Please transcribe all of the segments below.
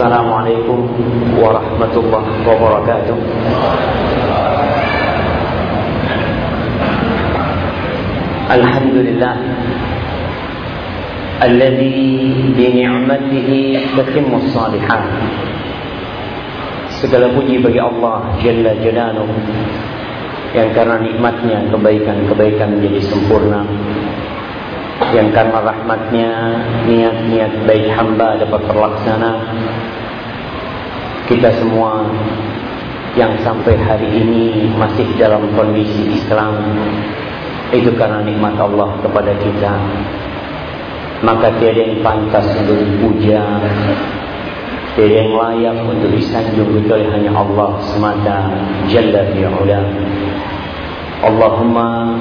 السلام عليكم ورحمة الله وبركاته الحمد لله الذي بنعمته تتم الصالحات Segala puji bagi Allah Jalla Jalaluh Yang karena nikmatnya kebaikan-kebaikan menjadi sempurna Yang karena rahmatnya niat-niat baik hamba dapat terlaksana. Kita semua yang sampai hari ini masih dalam kondisi Islam Itu karena nikmat Allah kepada kita. Maka tiada yang pantas untuk dipuja Tiada yang layak untuk disanjung kecuali hanya Allah semata Jalla fi'ula Allahumma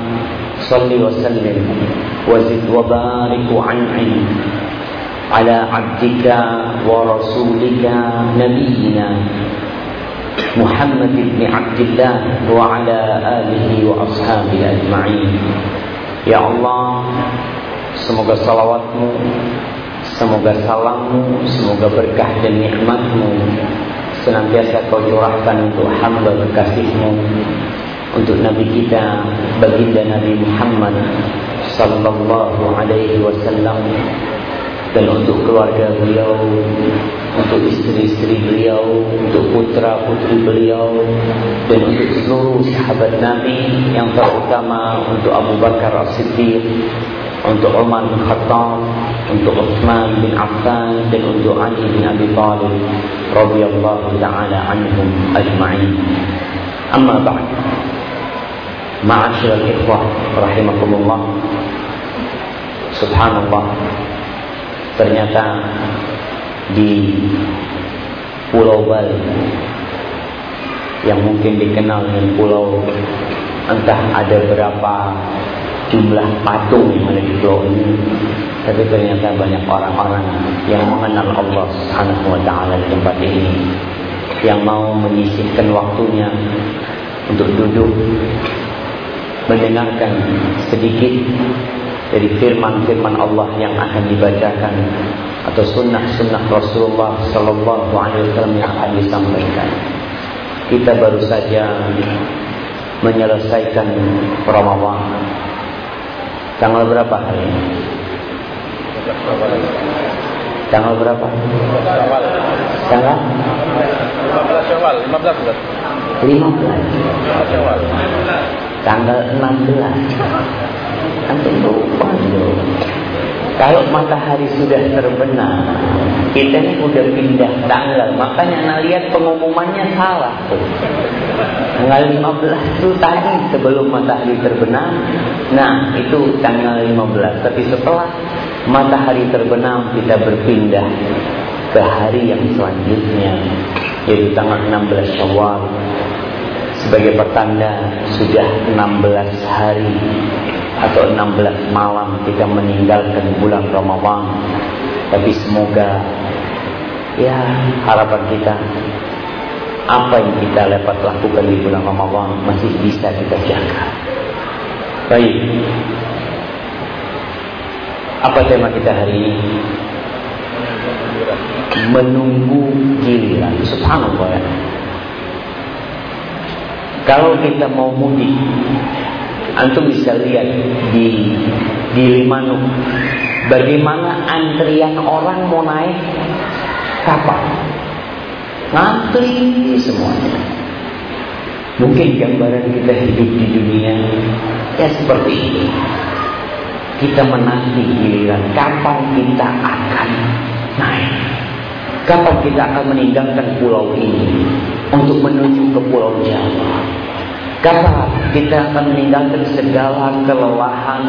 barik wa an'im. Ala abdika wa rasulika nabiyina Muhammad ibn Abdullah wa ala alihi wa ashabihi ajma'in. Ya Allah semoga salawatmu Semoga salammu, semoga berkah dan nikmatmu senantiasa kau curahkan untuk hamba berkasihmu, untuk Nabi kita, baginda Nabi Muhammad sallallahu alaihi wasallam dan untuk keluarga beliau, untuk istri-istri beliau, untuk putra-putri beliau dan untuk seluruh sahabat Nabi yang terutama untuk Abu Bakar As-Siddiq untuk Umar bin Khattab, untuk Uthman bin Affan dan untuk Ali bin Abi Thalib radhiyallahu taala anhum ajma'in. Amma ba'd. Ma'asyiral ikhwah rahimakumullah. Subhanallah. Ternyata di Pulau Bali yang mungkin dikenal dengan pulau entah ada berapa jumlah patung yang ada di pulau ini tapi ternyata banyak orang-orang yang mengenal Allah Subhanahu wa taala di tempat ini yang mau menyisihkan waktunya untuk duduk mendengarkan sedikit dari firman-firman Allah yang akan dibacakan atau sunnah-sunnah Rasulullah Sallallahu Alaihi Wasallam yang akan disampaikan. Kita baru saja menyelesaikan Ramadan. Tanggal berapa hari ini? Tanggal berapa? Tanggal? 15 Syawal, 15 bulan. 15. Syawal. Tanggal 16. Antum lupa dong. Kalau matahari sudah terbenam, kita ini udah pindah tanggal. Makanya nah lihat pengumumannya salah tuh. Tanggal 15 itu tadi sebelum matahari terbenam. Nah, itu tanggal 15. Tapi setelah matahari terbenam, kita berpindah ke hari yang selanjutnya, yaitu tanggal 16 Syawal. Sebagai pertanda sudah 16 hari atau 16 malam kita meninggalkan bulan Ramadan. Tapi semoga ya harapan kita apa yang kita dapat lakukan di bulan Ramadan masih bisa kita jaga. Baik. Apa tema kita hari ini? Menunggu giliran. Subhanallah. Kalau kita mau mudik, antum bisa lihat di di Limanuk bagaimana antrian orang mau naik kapal. Ngantri semuanya. Mungkin gambaran kita hidup di dunia ya seperti itu. Kita menanti giliran kapan kita akan naik. Kapan kita akan meninggalkan pulau ini untuk menuju ke pulau Jawa. Kapan kita akan meninggalkan segala kelelahan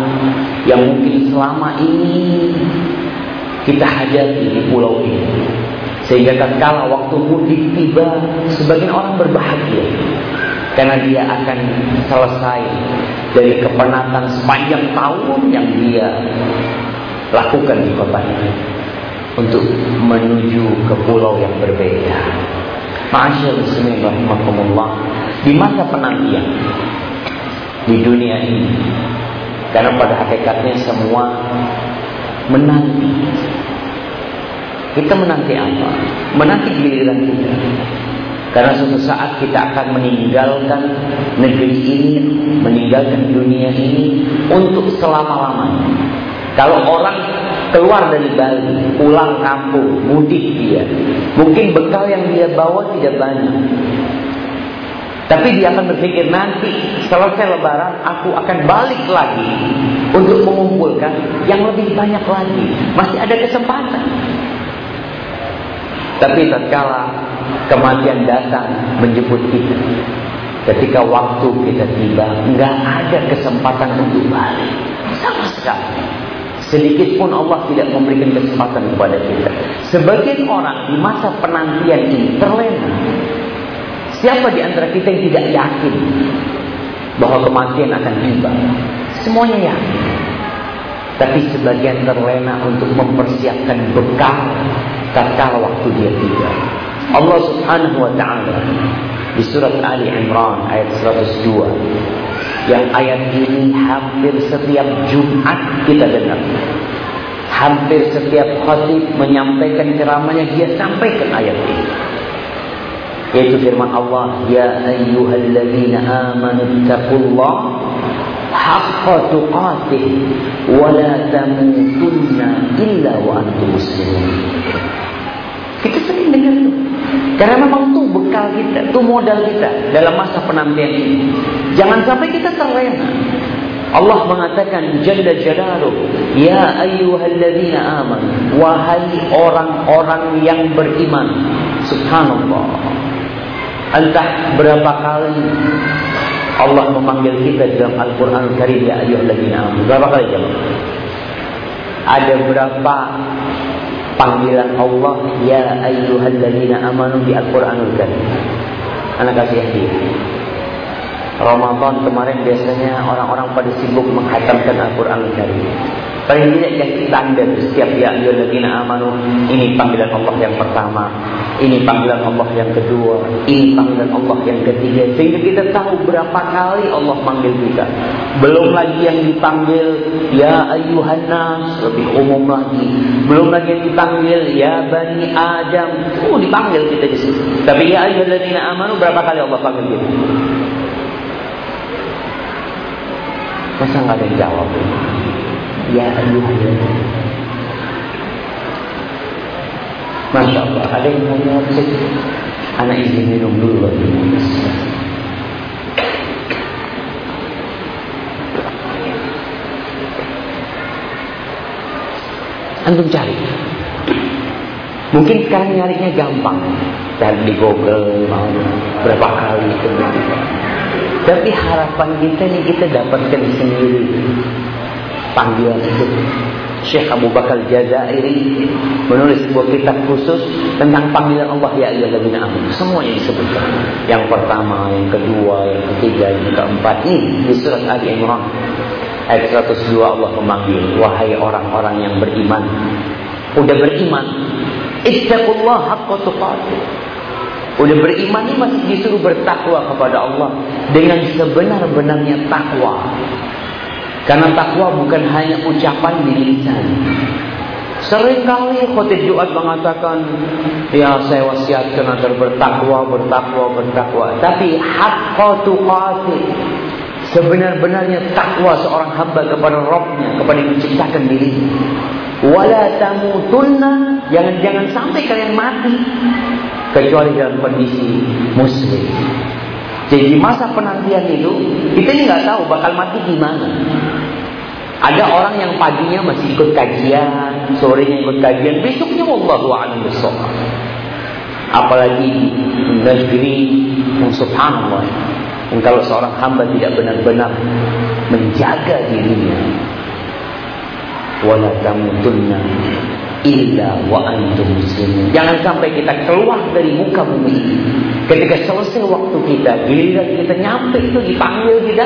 yang mungkin selama ini kita hadapi di pulau ini. Sehingga tatkala waktu mudik tiba, sebagian orang berbahagia karena dia akan selesai dari kepenatan sepanjang tahun yang dia lakukan di kota ini untuk menuju ke pulau yang berbeda. Masyaallah muslimin di masa penantian di dunia ini karena pada hakikatnya semua menanti Kita menanti apa? Menanti giliran kita. Karena suatu saat kita akan meninggalkan negeri ini, meninggalkan dunia ini untuk selama-lamanya. Kalau orang keluar dari Bali, pulang kampung, mudik dia, mungkin bekal yang dia bawa tidak banyak. Tapi dia akan berpikir nanti selesai lebaran aku akan balik lagi untuk mengumpulkan yang lebih banyak lagi. Masih ada kesempatan. Tapi tatkala kematian datang menjemput kita, ketika waktu kita tiba, nggak ada kesempatan untuk balik sama sekali. Sedikit pun Allah tidak memberikan kesempatan kepada kita. Sebagian orang di masa penantian ini terlena Siapa di antara kita yang tidak yakin bahwa kematian akan tiba? Semuanya yakin. Tapi sebagian terlena untuk mempersiapkan bekal tatkala waktu dia tiba. Allah Subhanahu wa taala di surat Ali Imran ayat 102 yang ayat ini hampir setiap Jumat kita dengar. Hampir setiap khatib menyampaikan ceramahnya dia sampaikan ayat ini. Yaitu firman Allah ya ayyuhalladzina amanu taqullah haqqa tuqatih wa la tamutunna illa wa antum muslimun. Kita sering dengar itu karena memang itu bekal kita itu modal kita dalam masa penantian ini jangan sampai kita terlena Allah mengatakan Jalla Jalaluh Ya ayyuhalladzina aman Wahai orang-orang yang beriman Subhanallah Entah berapa kali Allah memanggil kita dalam Al-Quran Karim Ya ayyuhalladzina amanu. Berapa kali jemaah? Ada berapa panggilan Allah Ya ayyuhalladzina amanu di Al-Quranul Karim? Anak kasih hadiah. Ramadan kemarin biasanya orang-orang pada sibuk menghatamkan Al-Quran Karim. Paling tidak kasih tanda setiap ya ayyuhalladzina amanu. Ini panggilan Allah yang pertama. Ini panggilan Allah yang kedua. Ini panggilan Allah yang ketiga. Sehingga kita tahu berapa kali Allah panggil kita. Belum lagi yang dipanggil ya ayyuhan nas lebih umum lagi. Belum lagi yang dipanggil ya bani Adam. Oh dipanggil kita di situ. Tapi ya ayyuhalladzina amanu berapa kali Allah panggil kita? Masa nggak ada yang jawab? Ya ayyuhalladzina Masya Allah, ada yang mau jawab sih? Anak izin minum dulu lagi. Antum cari. Mungkin sekarang nyarinya gampang. Cari di Google mau berapa kali kemudian. Tapi harapan kita nih kita dapatkan sendiri panggilan itu. Syekh Abu Bakar Jazairi menulis sebuah kitab khusus tentang panggilan Allah ya ayyuhalladzina amanu. Semuanya disebutkan. Yang pertama, yang kedua, yang ketiga, yang keempat. Ini di surat Ali Imran ayat 102 Allah memanggil wahai orang-orang yang beriman. Udah beriman. Ittaqullah haqqa tuqatih. Udah beriman ini masih disuruh bertakwa kepada Allah dengan sebenar-benarnya takwa. Karena takwa bukan hanya ucapan di lisan. Seringkali khotib Jumat mengatakan, ya saya wasiatkan agar bertakwa, bertakwa, bertakwa. Tapi haqqa tuqati. Sebenar-benarnya takwa seorang hamba kepada Rabbnya, kepada yang menciptakan diri. Wala tamutunna, jangan-jangan sampai kalian mati kecuali dalam kondisi muslim. Jadi di masa penantian itu kita ini nggak tahu bakal mati gimana. Ada orang yang paginya masih ikut kajian, sorenya ikut kajian, besoknya wallahu a'lam bishawab. Apalagi di negeri subhanallah. Dan kalau seorang hamba tidak benar-benar menjaga dirinya, wala tamutunna illa wa antum muslimun. Jangan sampai kita keluar dari muka bumi ini. Ketika selesai waktu kita, giliran kita nyampe itu dipanggil kita,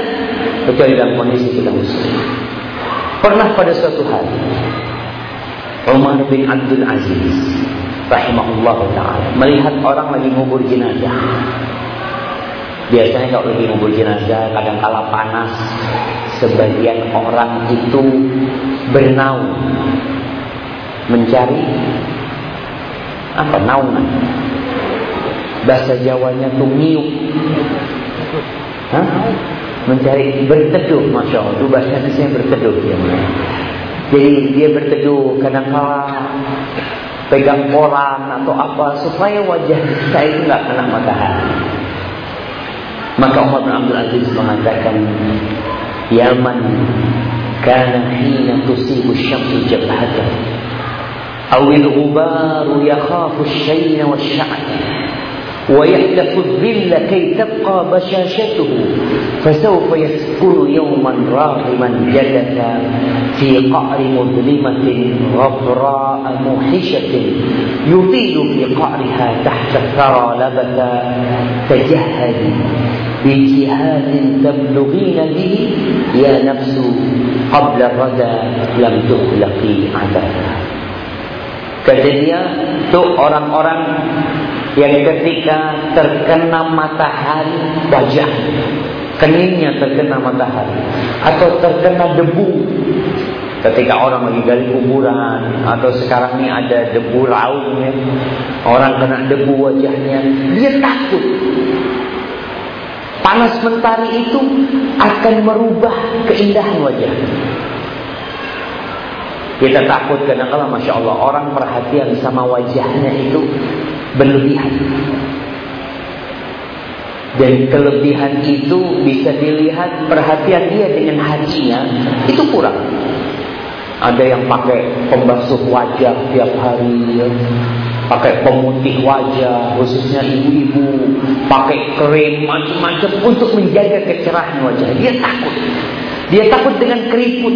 kecuali dalam kondisi kita muslim. Pernah pada suatu hari Umar bin Abdul Aziz rahimahullah taala melihat orang lagi ngubur jenazah. Biasanya kalau lagi ngubur jenazah kadang kala panas, sebagian orang itu bernaung mencari apa naungan. Bahasa Jawanya tuh ngiuk. Mencari berteduh, masya Allah. Itu bahasa Indonesia berteduh ya. Jadi dia berteduh kadang-kala pegang koran atau apa supaya wajah kita itu nggak kena matahari. Maka Umar bin Abdul Aziz mengatakan, "Ya man kana hina tusibu syamsu jabhata aw al-ghubar yakhafu ash-shayna wash-sha'r." ويحلف الذل كي تبقى بشاشته فسوف يسكن يوما راغما جلسا في قعر مظلمة غبراء موحشة يطيل في قعرها تحت الثرى لبثا تجهدي بجهاد تبلغين به يا نفس قبل الردى لم تخلقي عبثا. Kata dia, tuh orang-orang yang ketika terkena matahari wajah. Keningnya terkena matahari. Atau terkena debu. Ketika orang lagi gali kuburan atau sekarang ini ada debu raung ya orang kena debu wajahnya dia takut. Panas mentari itu akan merubah keindahan wajah kita takut kadang-kadang Masya Allah orang perhatian sama wajahnya itu berlebihan. Dan kelebihan itu bisa dilihat perhatian dia dengan hatinya itu kurang. Ada yang pakai pembasuh wajah tiap hari, ya. pakai pemutih wajah, khususnya ibu-ibu, pakai krim macam-macam untuk menjaga kecerahan wajah. Dia takut. Dia takut dengan keriput.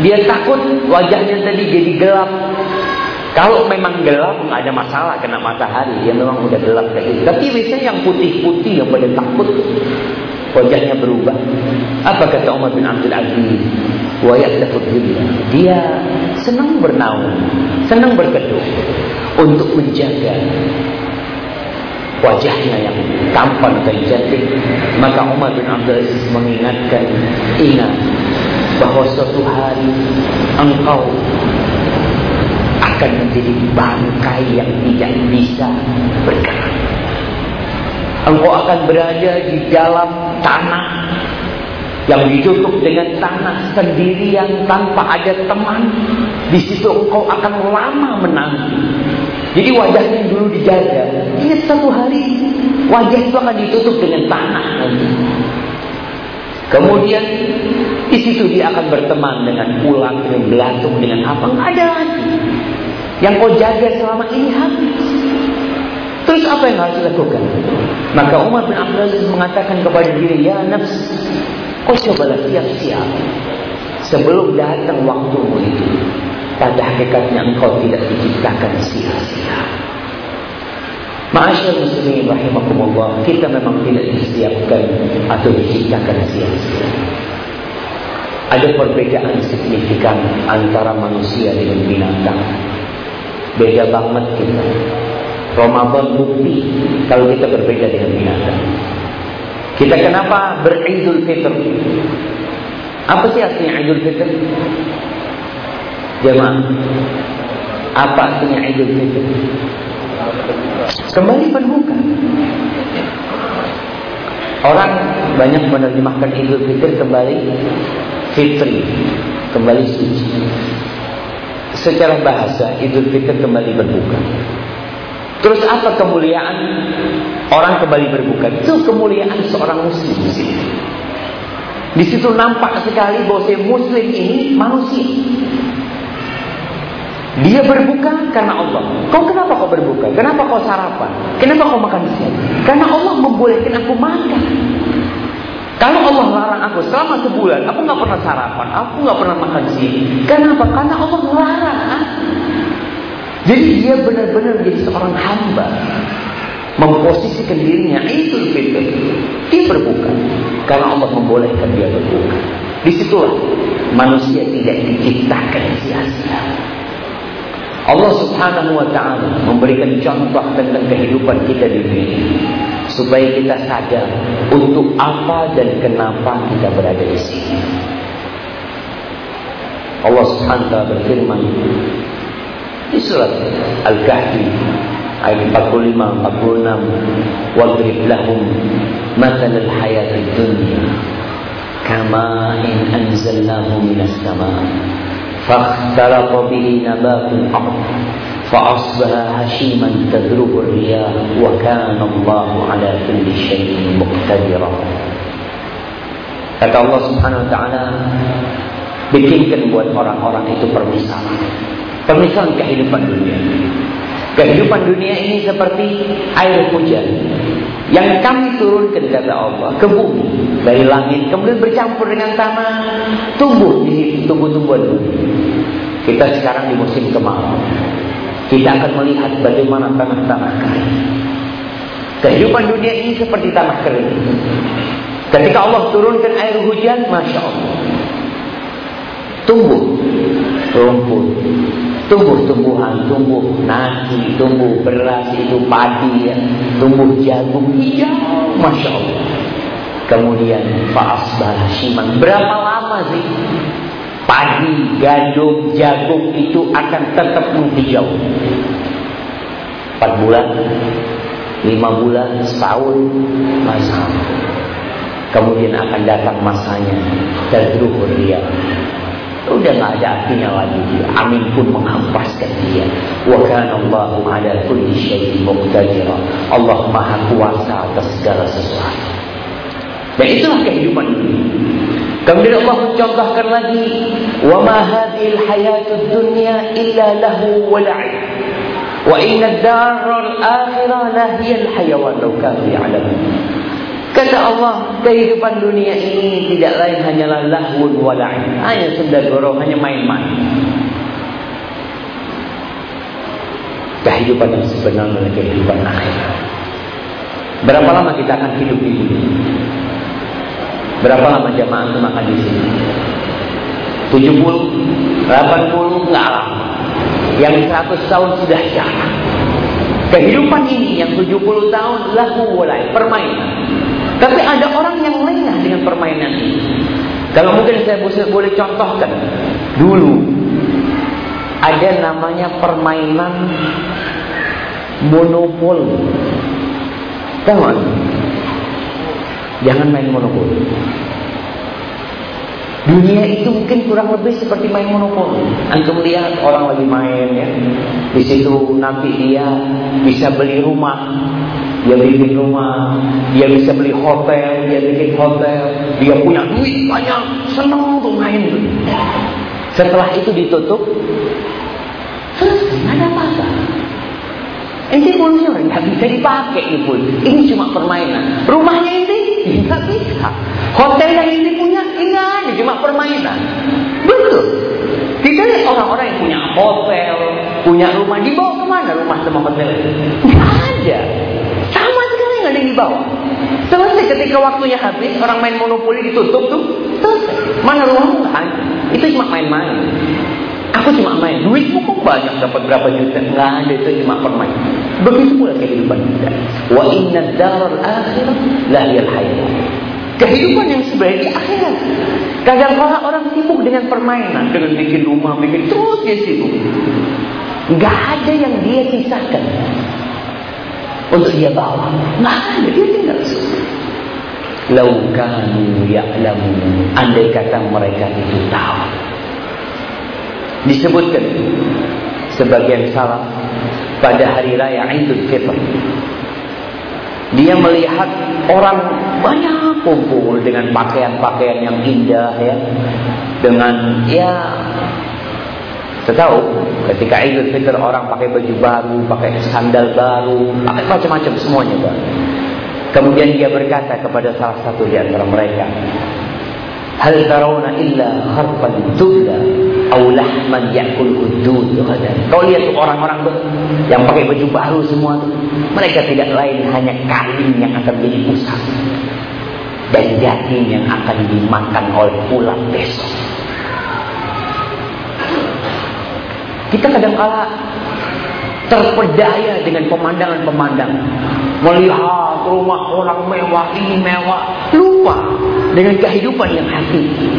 Dia takut wajahnya tadi jadi gelap. Kalau memang gelap nggak ada masalah kena matahari, dia memang udah gelap gitu. Tapi biasanya yang putih-putih yang pada takut wajahnya berubah. Apa kata Umar bin Abdul Aziz? Wa dapat Dia senang bernaung, senang berteduh untuk menjaga wajahnya yang tampan dan cantik. Maka Umar bin Abdul Aziz mengingatkan, ingat bahwa suatu hari engkau akan menjadi bangkai yang tidak bisa bergerak. Engkau akan berada di dalam tanah yang ditutup dengan tanah sendirian tanpa ada teman. Di situ engkau akan lama menanti. Jadi wajahnya yang dulu dijaga, ingat satu hari wajah itu akan ditutup dengan tanah Kemudian di situ dia akan berteman dengan ulang, dengan belatung, dengan apa? Nggak ada lagi. Yang kau jaga selama ini habis. Terus apa yang harus dilakukan? Maka Umar bin Abdul Aziz mengatakan kepada diri, Ya nafs, kau cobalah siap-siap. Sebelum datang waktumu itu. Pada hakikatnya engkau tidak diciptakan sia-sia. Ma'asyar muslimin rahimakumullah Kita memang tidak disiapkan Atau diciptakan sia-sia Ada perbedaan signifikan Antara manusia dengan binatang. Beda banget kita. Ramadan bukti Kalau kita berbeda dengan binatang. Kita kenapa beridul fitr? Apa sih artinya idul fitr? Jemaah Apa artinya idul fitr? Kembali berbuka. Orang banyak menerjemahkan Idul Fitri kembali fitri, kembali suci. Secara bahasa Idul Fitri kembali berbuka. Terus apa kemuliaan orang kembali berbuka? Itu kemuliaan seorang muslim di situ nampak sekali bahwa muslim ini manusia. Dia berbuka karena Allah. Kau kenapa kau berbuka? Kenapa kau sarapan? Kenapa kau makan siang? Karena Allah membolehkan aku makan. Kalau Allah larang aku selama sebulan, aku nggak pernah sarapan, aku nggak pernah makan siang. Kenapa? Karena Allah melarang Jadi dia benar-benar menjadi seorang hamba. Memposisikan dirinya itu fitr. Dia berbuka. Karena Allah membolehkan dia berbuka. Di situlah manusia tidak diciptakan sia-sia. Allah Subhanahu wa taala memberikan contoh tentang kehidupan kita di dunia supaya kita sadar untuk apa dan kenapa kita berada di sini. Allah Subhanahu wa taala berfirman, Di surat Al-Kahfi ayat 45 46 wadrib lahum mathal al-hayat ad-dunya kama in anzalnahu minas sama فاختلط به نبات الأرض فأصبح هشيما تذروه الرياح وكان الله على كل شيء مقتدرا Kata Allah Subhanahu wa taala, bikinkan buat orang-orang itu permisalan. Permisalan kehidupan dunia. Kehidupan dunia ini seperti air hujan yang kami turunkan kata Allah ke bumi dari langit kemudian bercampur dengan tanah tumbuh di tumbuh-tumbuhan. Kita sekarang di musim kemarau. Kita akan melihat bagaimana tanah-tanah kering. Kehidupan dunia ini seperti tanah kering. Ketika Allah turunkan air hujan, Masya Allah. Tumbuh rumput. Tumbuh tumbuhan, tumbuh nasi, tumbuh beras, itu padi, ya. tumbuh jagung hijau, Masya Allah. Kemudian fa'asbah shiman. Berapa lama sih padi, gandum, jagung itu akan tetap menghijau? Empat bulan, lima bulan, setahun, masa kemudian akan datang masanya tadruhur dia Udah nggak ada artinya lagi. Amin pun menghempaskan dia. Wa kana Allahu ala kulli syai'in. Allah Maha kuasa atas segala sesuatu. Dan itulah kehidupan dunia. Kemudian Allah mencontohkan lagi, "Wa ma hadhil hayatud dunya illa lahu wa la'ib." Wa inna ad-daral akhirah la hiya al-hayawan law kanu ya'lamun. Kata Allah, kehidupan dunia ini tidak lain hanyalah lahun wala'in. Hanya senda gorong, hanya main-main. Kehidupan yang sebenarnya kehidupan akhirat. Berapa lama kita akan hidup di sini? Berapa lama jamaah itu makan di sini? 70, 80, enggak lama. Yang 100 tahun sudah jarang. Kehidupan ini yang 70 tahun lahu walai, permainan. Tapi ada orang yang lengah dengan permainan ini. Kalau mungkin saya boleh contohkan. Dulu ada namanya permainan monopoli. Tahu Jangan main monopoli. Dunia itu mungkin kurang lebih seperti main monopoli. Antum lihat orang lagi main ya. Di situ nanti dia bisa beli rumah dia bikin rumah, dia bisa beli hotel, dia bikin hotel, dia punya duit banyak, senang untuk main. Setelah itu ditutup, selesai, ada apa-apa. Ini pulnya bisa dipakai ini pun. Ini cuma permainan. Rumahnya nggak bisa. Hotel yang ini punya ini ada cuma permainan. Betul. Kita lihat orang-orang yang punya hotel, punya rumah dibawa ke mana rumah sama hotel? Nggak ada nggak ada yang dibawa. Selesai ketika waktunya habis, orang main monopoli ditutup tuh, selesai. Mana ada. Itu cuma main-main. Aku cuma main. Duitmu kok banyak dapat berapa juta? Nggak ada itu cuma permain. Begitu pula kehidupan kita. Wa inna daral akhirah lahiyal hayat. Kehidupan yang sebenarnya di akhirat. Kadang kala orang sibuk dengan permainan, dengan bikin rumah, bikin terus dia sibuk. Gak ada yang dia kisahkan untuk dia bawa. Nggak ada, dia tinggal Laukanu ya'lamu Andai kata mereka itu tahu Disebutkan Sebagian salah Pada hari raya Idul Fitr Dia melihat Orang banyak kumpul Dengan pakaian-pakaian yang indah ya Dengan ya Tahu ketika Idul Fitr orang pakai baju baru, pakai sandal baru, pakai macam-macam semuanya. Kemudian dia berkata kepada salah satu di antara mereka, Hal tarawna illa harfan tudla aw lahman yakul hudud Kau lihat orang-orang tuh yang pakai baju baru semua tuh. Mereka tidak lain hanya kain yang akan jadi pusat dan daging yang akan dimakan oleh ulat besok. Kita kadang kala terpedaya dengan pemandangan-pemandangan. Melihat rumah orang mewah, ini mewah. Lupa dengan kehidupan yang hakiki.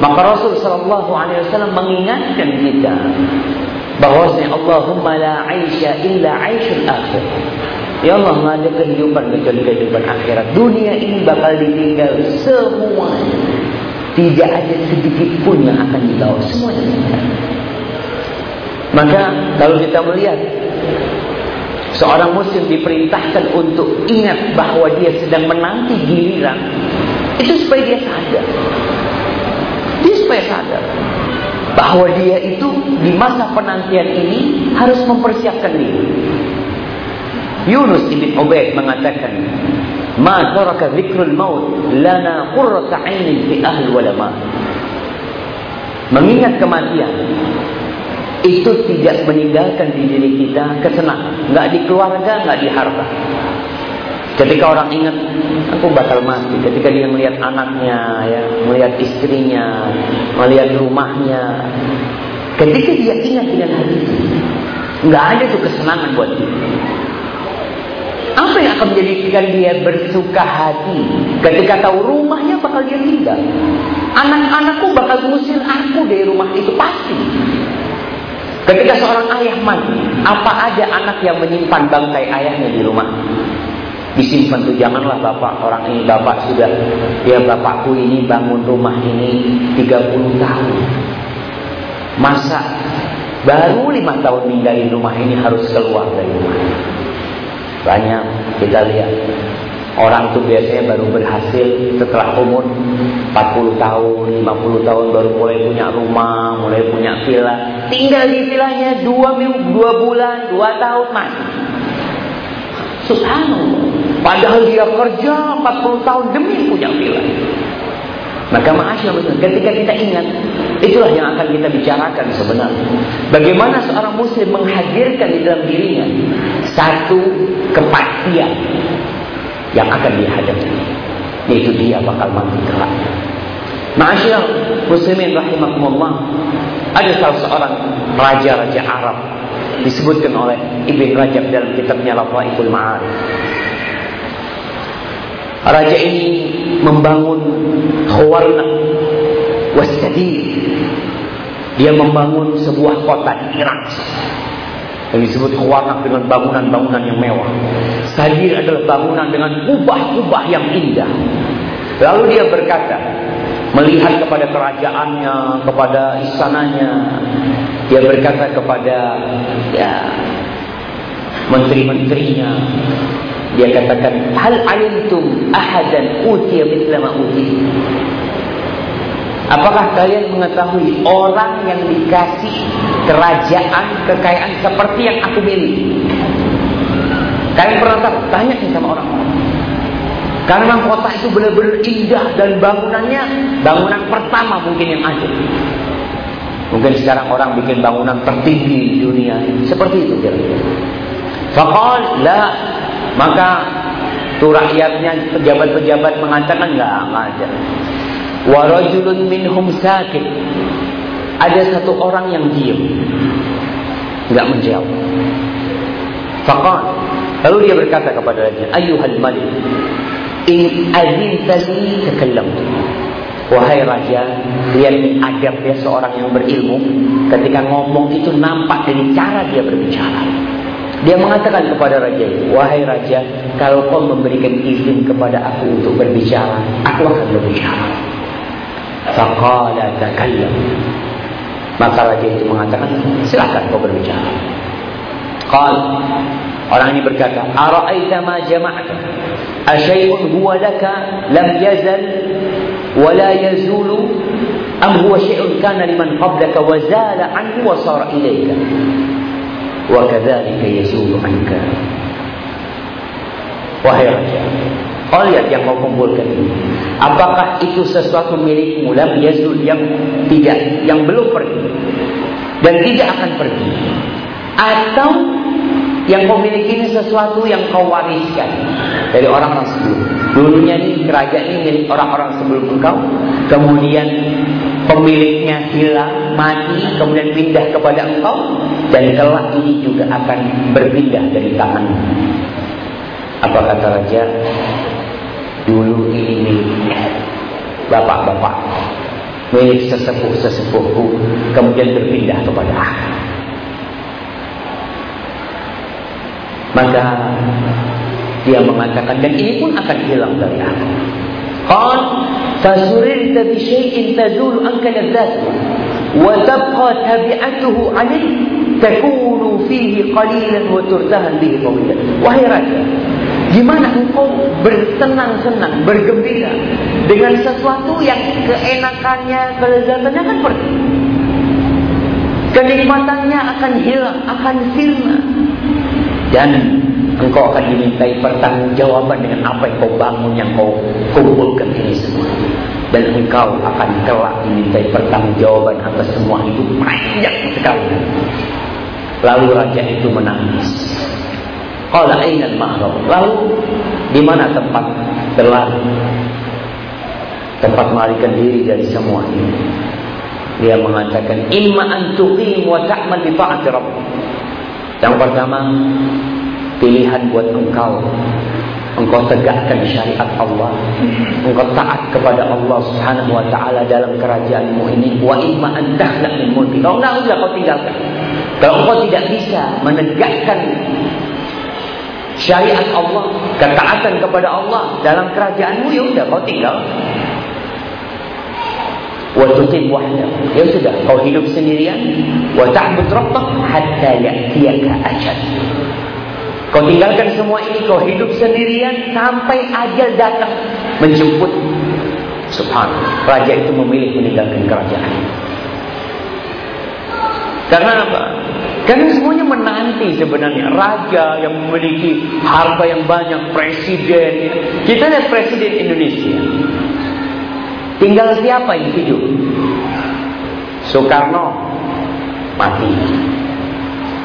Maka Rasul Shallallahu Alaihi Wasallam mengingatkan kita bahwasanya Allahumma la aisha illa aishul akhir. Ya Allah, nggak ada kehidupan kecuali kehidupan akhirat. Dunia ini bakal ditinggal semua. Tidak ada sedikit pun yang akan dibawa. Semuanya. Maka kalau kita melihat seorang muslim diperintahkan untuk ingat bahwa dia sedang menanti giliran, itu supaya dia sadar. Dia supaya sadar bahwa dia itu di masa penantian ini harus mempersiapkan diri. Yunus bin Ubaid mengatakan, "Ma taraka dzikrul maut lana qurrata 'ainin fi ahli walama." Mengingat kematian itu tidak meninggalkan di diri kita kesenangan, enggak di keluarga, enggak di harta. Ketika orang ingat, aku bakal mati. Ketika dia melihat anaknya, ya, melihat istrinya, melihat rumahnya. Ketika dia ingat dengan hal itu, nggak ada tuh kesenangan buat dia. Apa yang akan menjadikan dia bersuka hati ketika tahu rumahnya bakal dia tinggal? Anak-anakku bakal mengusir aku dari rumah itu pasti. Ketika seorang ayah mati, apa ada anak yang menyimpan bangkai ayahnya di rumah? disimpan tuh janganlah bapak orang ini bapak sudah ya bapakku ini bangun rumah ini 30 tahun. Masa baru lima tahun ninggalin rumah ini harus keluar dari rumah banyak kita lihat orang tuh biasanya baru berhasil setelah umur 40 tahun 50 tahun baru mulai punya rumah mulai punya villa tinggal di villanya dua minggu dua bulan dua tahun mati Subhanallah. Padahal dia kerja 40 tahun demi punya villa. Maka ma'asyar ketika kita ingat itulah yang akan kita bicarakan sebenarnya. Bagaimana seorang muslim menghadirkan di dalam dirinya satu kepastian yang akan dihadapi. Yaitu dia bakal mati kelak. Ma'asyar muslimin rahimahumullah ada salah seorang raja-raja Arab disebutkan oleh Ibn Rajab dalam kitabnya Lafaikul Ma'arif. Raja ini membangun Khawarna Wasadir. Dia membangun sebuah kota di Irak yang disebut Khawarna dengan bangunan-bangunan yang mewah. Sadir adalah bangunan dengan kubah-kubah yang indah. Lalu dia berkata, melihat kepada kerajaannya, kepada istananya, dia berkata kepada ya menteri-menterinya, dia katakan, "Hal alimtum ahadan utiya mithla ma uti?" Apakah kalian mengetahui orang yang dikasih kerajaan, kekayaan seperti yang aku miliki? Kalian pernah? Tanya sih sama orang-orang. Karena kota itu benar-benar indah dan bangunannya bangunan pertama mungkin yang ada. Mungkin sekarang orang bikin bangunan tertinggi di dunia. Seperti itu kira-kira. Fakal la maka tu rakyatnya pejabat-pejabat mengatakan enggak, enggak ada. Wa rajulun minhum sakit. Ada satu orang yang diam. Enggak menjawab. Fakal lalu dia berkata kepada raja, "Ayyuhal malik, in azinta li takallamtu." Wahai raja, lihat adab ya seorang yang berilmu ketika ngomong itu nampak dari cara dia berbicara. Dia mengatakan kepada raja, wahai raja, kalau kau memberikan izin kepada aku untuk berbicara, aku akan berbicara. Faqala takallam. Maka raja itu mengatakan, silakan kau berbicara. Qal Orang ini berkata, "Ara'aita ma jama'ta? Asyai'un huwa laka lam yazal wa la yazulu am huwa syai'un kana liman qablaka wa zala anhu wa sara ilayka?" kadzalika yazulu anka wahai raja kau lihat yang kau kumpulkan apakah itu sesuatu milikmu lam yazul yang tidak yang belum pergi. Dan tidak akan pergi. Atau yang kau miliki ini sesuatu yang kau wariskan dari orang-orang sebelum. Dulunya ini kerajaan ini milik orang-orang sebelum engkau. Kemudian pemiliknya hilang, mati, kemudian pindah kepada engkau. Dan kelak ini juga akan berpindah dari tangan. Apa kata raja? dulu ini bapak-bapak milik sesepuh-sesepuhku kemudian berpindah kepada aku. Maka dia mengatakan dan ini pun akan hilang dari aku. قال فسررت بشيء تزول wa tabqa tabi'atuhu تبعته takunu fihi qalilan wa turtahan bihi طويلا wahai raja Gimana engkau bersenang-senang, bergembira dengan sesuatu yang keenakannya, kelezatannya akan pergi. Kenikmatannya akan hilang, akan sirna. Dan engkau akan dimintai pertanggungjawaban dengan apa yang kau bangun, yang kau kumpulkan ini semua. Dan engkau akan kelak dimintai pertanggungjawaban atas semua itu banyak sekali. Lalu raja itu menangis. Qala aina al-mahram? Lalu di mana tempat berlari? Tempat melarikan diri dari semua ini. Dia mengatakan imma an tuqim wa ta'mal bi ta'ati. Yang pertama, pilihan buat engkau engkau tegakkan syariat Allah engkau taat kepada Allah Subhanahu wa taala dalam kerajaanmu ini wa imma an tahlak min mulki kalau enggak udah kau tinggalkan kalau engkau tidak bisa menegakkan syariat Allah, ketaatan kepada Allah dalam kerajaanmu ya udah kau tinggal. Wa tutim wahda. Ya sudah, kau hidup sendirian. Wa ta'bud rabbak hatta ya'tiyaka ajal. Kau tinggalkan semua ini, kau hidup sendirian sampai ajal datang menjemput. Subhanallah. Raja itu memilih meninggalkan kerajaan. Karena apa? Karena semuanya menanti sebenarnya raja yang memiliki harta yang banyak, presiden. Kita lihat presiden Indonesia. Tinggal siapa yang hidup? Soekarno mati.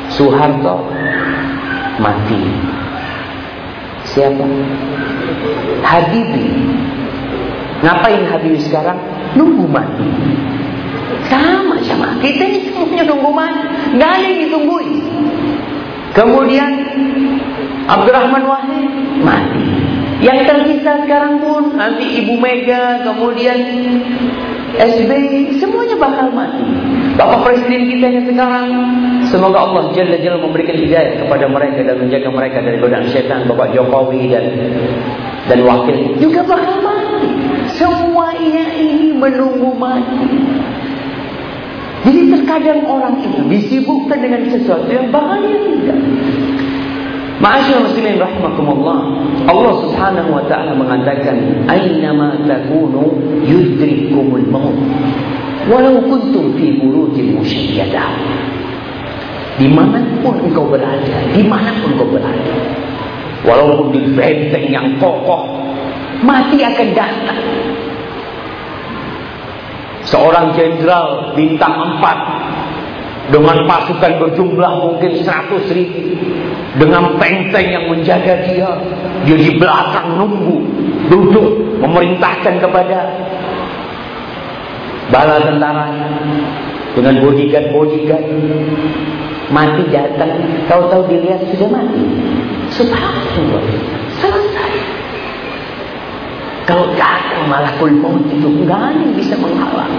Soeharto mati. Siapa? Habibie. Ngapain Habibie sekarang? Nunggu mati. Sama sama. Kita ini semuanya nunggu mati. Nggak ada ditungguin. Kemudian Abdurrahman Wahid mati. Yang tersisa sekarang pun nanti Ibu Mega, kemudian SBY, semuanya bakal mati. Bapak Presiden kita yang sekarang, semoga Allah Jalla Jalla memberikan hidayah kepada mereka dan menjaga mereka dari godaan setan. Bapak Jokowi dan dan wakil juga bakal mati. Semuanya ini menunggu mati. Jadi terkadang orang itu disibukkan dengan sesuatu yang bahaya tidak. Ma'asyar muslimin rahimakumullah. Allah Subhanahu wa taala mengatakan, "Aina takunu yudrikumul maut." Walau kuntum fi burujin musyayyadah. Di mana pun engkau berada, di mana pun engkau berada, walaupun di benteng yang kokoh, mati akan datang. Seorang jenderal bintang 4 dengan pasukan berjumlah mungkin 100 ribu. Dengan penteng yang menjaga dia dia di belakang nunggu duduk memerintahkan kepada bala tentara dengan bodyguard bodyguard mati datang. Tahu-tahu dilihat sudah mati. Subhanallah selesai kalau datang malakul maut itu enggak ada yang bisa menghalang.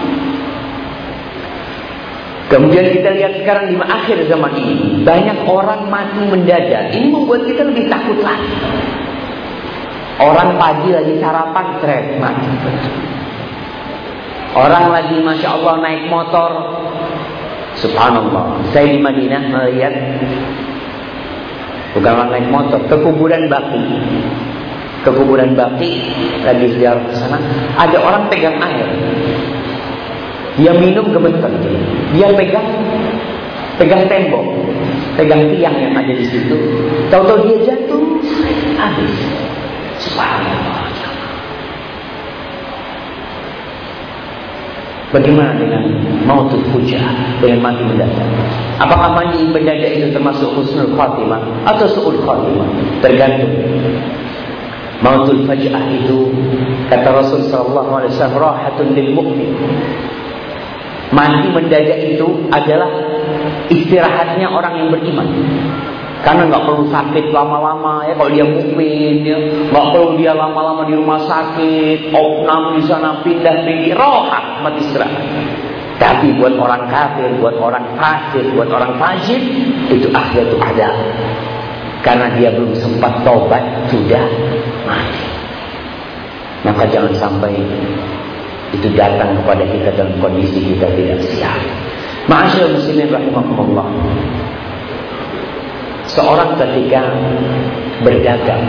Kemudian kita lihat sekarang di akhir zaman ini banyak orang mati mendadak. Ini membuat kita lebih takut lagi. Orang pagi lagi sarapan, stres mati. Orang lagi masya Allah naik motor, Subhanallah. Saya di Madinah melihat bukan naik motor ke kuburan bakti ke kuburan Baki lagi ziarah ke sana, ada orang pegang air. Dia minum gemeter. Dia pegang pegang tembok, pegang tiang yang ada di situ. Tahu-tahu dia jatuh, habis. Subhanallah. Bagaimana dengan mautul fujah dengan mati mendadak? Apakah mati mendadak itu termasuk husnul khatimah atau su'ul khatimah? Tergantung. Mautul faj'ah itu kata Rasul sallallahu alaihi wasallam rahatun lil mukmin. Mati mendadak itu adalah istirahatnya orang yang beriman. Karena nggak perlu sakit lama-lama ya kalau dia mukmin ya nggak perlu dia lama-lama di rumah sakit opnam di sana pindah pergi rohat mati istirahat. Tapi buat orang kafir, buat orang fasik, buat orang fajir itu akhir itu ada. karena dia belum sempat tobat sudah. Maka jangan sampai itu datang kepada kita dalam kondisi kita tidak siap. Ma'asyil muslimin rahimahumullah. Seorang ketika berdagang,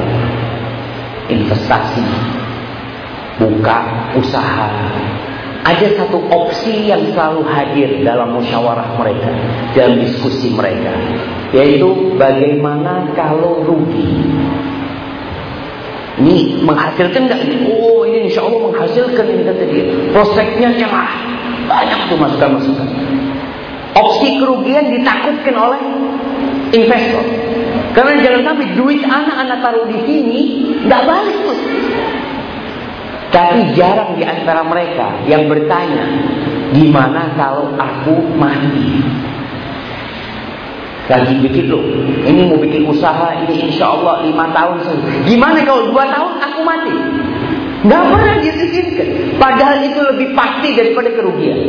investasi, buka usaha, ada satu opsi yang selalu hadir dalam musyawarah mereka, dalam diskusi mereka, yaitu bagaimana kalau rugi. Ini menghasilkan enggak ini? Oh ini insya Allah menghasilkan ini kata dia. Prospeknya cerah. Banyak tuh masukan-masukan. Opsi kerugian ditakutkan oleh investor. Karena jangan sampai duit anak-anak taruh di sini nggak balik tuh. Tapi jarang di antara mereka yang bertanya, gimana kalau aku mati? Lagi bikin loh ini mau bikin usaha ini insya Allah lima tahun gimana kalau dua tahun aku mati? Nggak pernah dia pikirkan padahal itu lebih pasti daripada kerugian.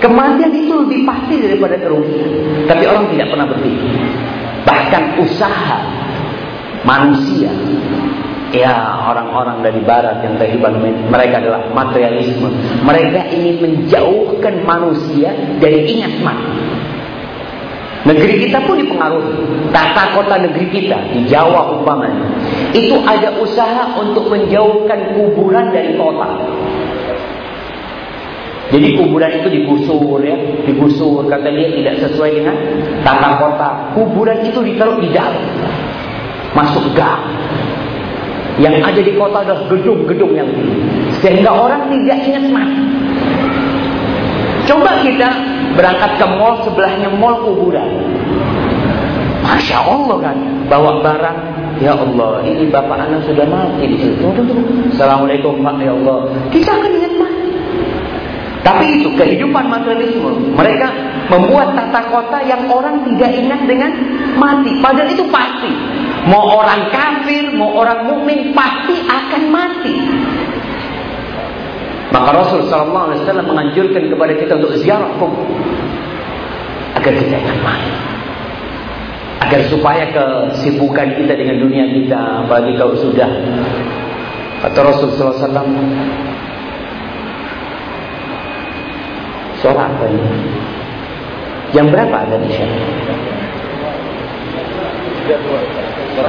Kematian itu lebih pasti daripada kerugian. Tapi orang tidak pernah berpikir. Bahkan usaha manusia ya orang-orang dari barat yang kehidupan mereka adalah materialisme. Mereka ingin menjauhkan manusia dari ingat mati Negeri kita pun dipengaruhi. Tata kota negeri kita di Jawa umpamanya. Itu ada usaha untuk menjauhkan kuburan dari kota. Jadi kuburan itu digusur ya, digusur kata dia tidak sesuai dengan tata kota. Kuburan itu ditaruh di dalam. Masuk gang. Yang ada di kota adalah gedung-gedung yang tinggi. Sehingga orang tidak ingat mati. Coba kita berangkat ke mall sebelahnya mall kuburan. Masya Allah kan, bawa barang. Ya Allah, ini bapak anak sudah mati di situ. Assalamualaikum Pak, ya Allah. Kita akan ingat mati. Tapi itu kehidupan materialisme. Mereka membuat tata kota yang orang tidak ingat dengan mati. Padahal itu pasti. Mau orang kafir, mau orang mukmin pasti akan mati. Maka Rasul Sallallahu Alaihi Wasallam menganjurkan kepada kita untuk ziarah kubur agar kita ingat mati. Agar supaya kesibukan kita dengan dunia kita, bagi kau sudah kata Rasul Sallallahu Alaihi Wasallam, sholat tadi. Yang berapa ada di sana?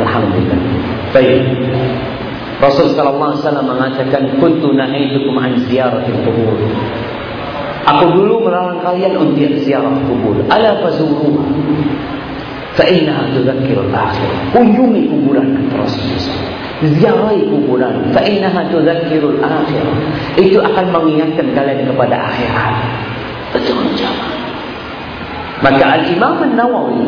Alhamdulillah. Baik. Rasul sallallahu alaihi wasallam mengatakan kuntu nahidukum an ziyaratil qubur. Aku dulu melarang kalian untuk ziarah kubur. Ala fazuruha. Fa inna tudzakkirul akhir. Kunjungi kuburan terus. Ziarahi kuburan. Fa inna tudzakkirul akhir. Itu akan mengingatkan kalian kepada akhirat. Betul jamaah. Maka Al-Imam An-Nawawi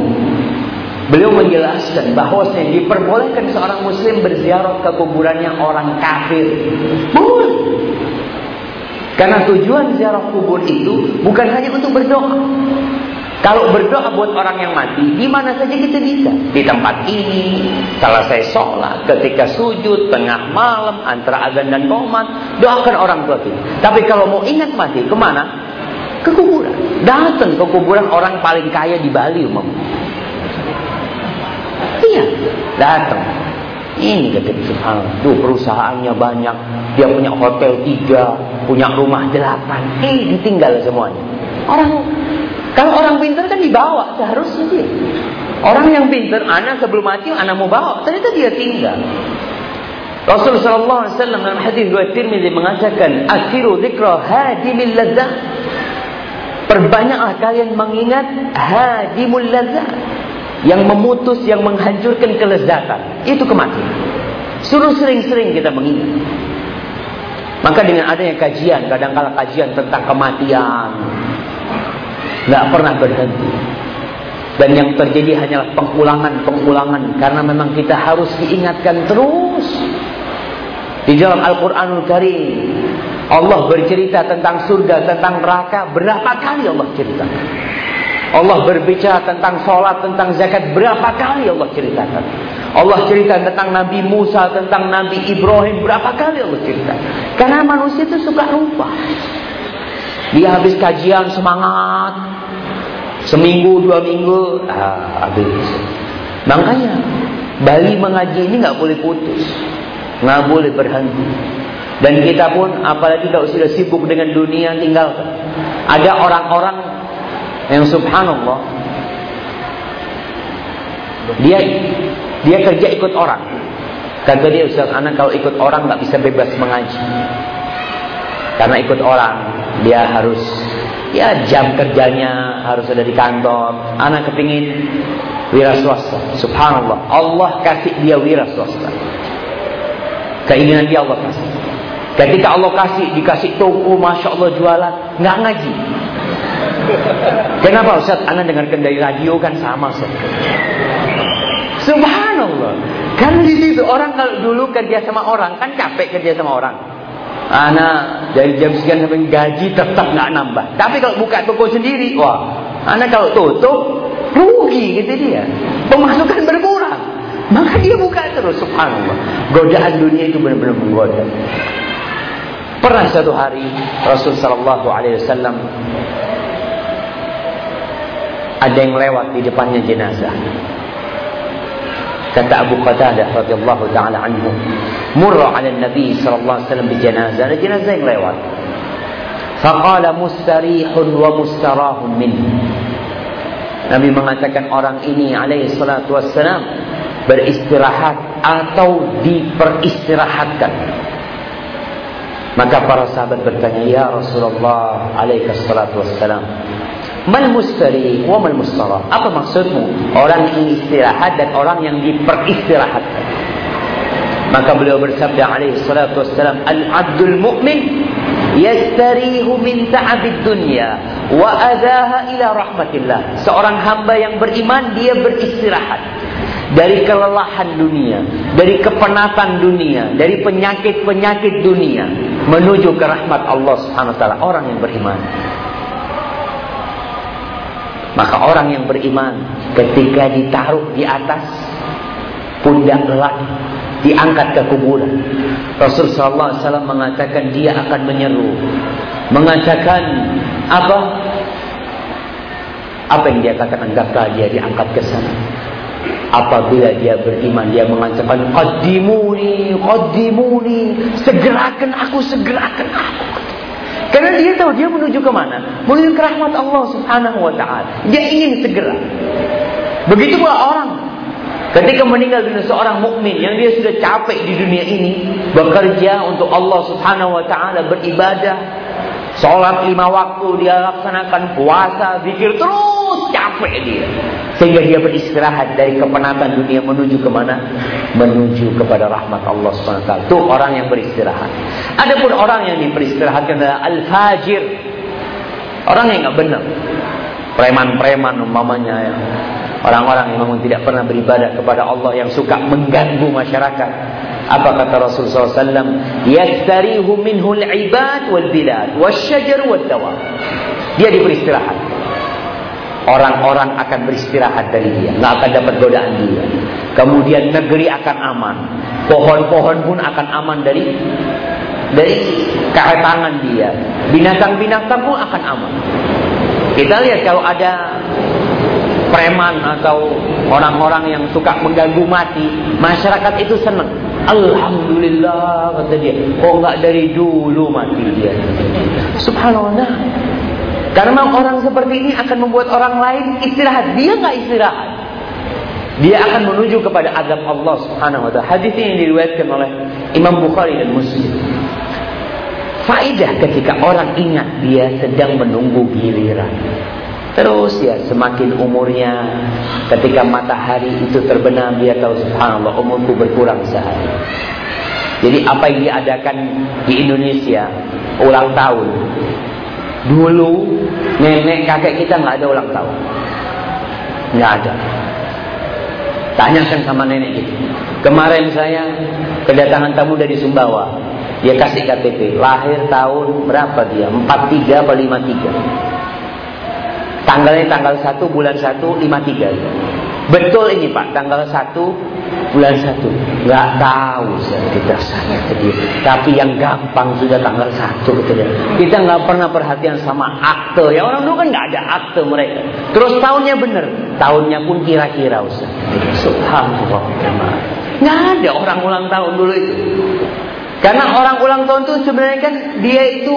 Beliau menjelaskan bahwasanya diperbolehkan seorang muslim berziarah ke kuburannya orang kafir. Boleh. Karena tujuan ziarah kubur itu bukan hanya untuk berdoa. Kalau berdoa buat orang yang mati, di mana saja kita bisa. Di tempat ini, selesai sholat, ketika sujud, tengah malam, antara azan dan komat, doakan orang tua kita. Tapi kalau mau ingat mati, ke mana? Ke kuburan. Datang ke kuburan orang paling kaya di Bali, umum. Datang. Ini kata subhanallah. Tuh perusahaannya banyak. Dia punya hotel tiga, punya rumah delapan. Eh, ditinggal semuanya. Orang kalau orang pintar kan dibawa seharusnya dia. Orang yang pintar, anak sebelum mati, anak mau bawa. Ternyata dia tinggal. Rasulullah sallallahu alaihi wasallam dalam hadis riwayat Tirmizi mengatakan, "Akhiru dzikra hadimil ladzat." Perbanyaklah kalian mengingat hadimul ladzat yang memutus, yang menghancurkan kelezatan. Itu kematian. Suruh sering-sering kita mengingat. Maka dengan adanya kajian, kadang-kala kajian tentang kematian, nggak pernah berhenti. Dan yang terjadi hanyalah pengulangan-pengulangan karena memang kita harus diingatkan terus. Di dalam Al-Qur'anul Karim Allah bercerita tentang surga, tentang neraka berapa kali Allah ceritakan. Allah berbicara tentang sholat, tentang zakat. Berapa kali Allah ceritakan. Allah cerita tentang Nabi Musa, tentang Nabi Ibrahim. Berapa kali Allah cerita. Karena manusia itu suka lupa. Dia habis kajian semangat. Seminggu, dua minggu. Ah, habis. Makanya Bali mengaji ini nggak boleh putus, nggak boleh berhenti. Dan kita pun apalagi kalau sudah sibuk dengan dunia tinggalkan. Ada orang-orang yang subhanallah dia dia kerja ikut orang. Kata dia Ustaz, anak kalau ikut orang nggak bisa bebas mengaji. Karena ikut orang, dia harus ya jam kerjanya harus ada di kantor. Anak kepingin wira swasta. Subhanallah, Allah kasih dia wira swasta. Keinginan dia Allah kasih. Ketika Allah kasih, dikasih toko, masya Allah jualan, nggak ngaji. Kenapa Ustaz? Anda dengarkan dari radio kan sama Ustaz. Subhanallah. Kan di situ orang kalau dulu kerja sama orang kan capek kerja sama orang. Anak dari jam sekian sampai gaji tetap nggak nambah. Tapi kalau buka toko sendiri, wah, anak kalau tutup rugi gitu dia. Pemasukan berkurang. Maka dia buka terus, subhanallah. Godaan dunia itu benar-benar menggoda. Pernah satu hari Rasul Sallallahu Alaihi Wasallam ada yang lewat di depannya jenazah. Kata Abu Qatadah radhiyallahu taala anhu, "Murra 'ala Nabi sallallahu alaihi wasallam bi janazah." Ada jenazah yang lewat. Faqala mustarihun wa mustarahun min. Nabi mengatakan orang ini alaihi salatu wassalam beristirahat atau diperistirahatkan. Maka para sahabat bertanya, "Ya Rasulullah alaihi salatu wassalam, mal mustari wa mal mustara?" Apa maksudmu? Orang yang istirahat dan orang yang diperistirahatkan. Maka beliau bersabda alaihi salatu wassalam, "Al-'abdul mu'min yastarihu min ta'abid dunya wa adaha ila rahmatillah." Seorang hamba yang beriman dia beristirahat dari kelelahan dunia, dari kepenatan dunia, dari penyakit-penyakit dunia menuju ke rahmat Allah Subhanahu wa taala orang yang beriman. Maka orang yang beriman ketika ditaruh di atas pundak lelaki diangkat ke kuburan. Rasul sallallahu alaihi wasallam mengatakan dia akan menyeru mengatakan apa? Apa yang dia katakan gagal dia diangkat ke sana. Apabila dia beriman dia mengatakan qaddimuni qaddimuni segerakan aku segerakan aku. Karena dia tahu dia menuju ke mana? Menuju ke rahmat Allah Subhanahu wa taala. Dia ingin segera. Begitu pula orang ketika meninggal dunia seorang mukmin yang dia sudah capek di dunia ini bekerja untuk Allah Subhanahu wa taala beribadah Sholat lima waktu dia laksanakan puasa, zikir terus capek dia. Sehingga dia beristirahat dari kepenatan dunia menuju ke mana? Menuju kepada rahmat Allah SWT. Itu orang yang beristirahat. Adapun orang yang diperistirahatkan adalah al-fajir. Orang yang nggak benar. Preman-preman umpamanya yang orang-orang yang memang tidak pernah beribadah kepada Allah yang suka mengganggu masyarakat. Apa kata Rasul SAW? Yastarihu al-ibad wal bilad wasyajar wal dawa. Dia diberi istirahat. Orang-orang akan beristirahat dari dia. Nggak akan dapat godaan dia. Kemudian negeri akan aman. Pohon-pohon pun akan aman dari dari kehatangan dia. Binatang-binatang pun akan aman. Kita lihat kalau ada preman atau orang-orang yang suka mengganggu mati, masyarakat itu senang. Alhamdulillah kata dia. Oh enggak dari dulu mati dia. Subhanallah. Karena orang seperti ini akan membuat orang lain istirahat. Dia enggak istirahat. Dia akan menuju kepada azab Allah Subhanahu wa taala. Hadis ini diriwayatkan oleh Imam Bukhari dan Muslim. Faidah ketika orang ingat dia sedang menunggu giliran. Terus ya semakin umurnya ketika matahari itu terbenam dia tahu subhanallah umurku berkurang sehari. Jadi apa yang diadakan di Indonesia ulang tahun. Dulu nenek kakek kita nggak ada ulang tahun. Nggak ada. Tanyakan sama nenek gitu. Kemarin saya kedatangan tamu dari Sumbawa. Dia kasih KTP. Lahir tahun berapa dia? 43 atau 53? Tanggalnya tanggal 1 bulan 1 53. Betul ini Pak, tanggal 1 bulan 1. Enggak tahu kita saya dia. Tapi yang gampang sudah tanggal 1 gitu dia. Kita nggak pernah perhatian sama akte. Ya orang dulu kan nggak ada akte mereka. Terus tahunnya benar. tahunnya pun kira-kira Ustaz. Subhanallah. Nggak ada orang ulang tahun dulu itu. Karena orang ulang tahun itu sebenarnya kan dia itu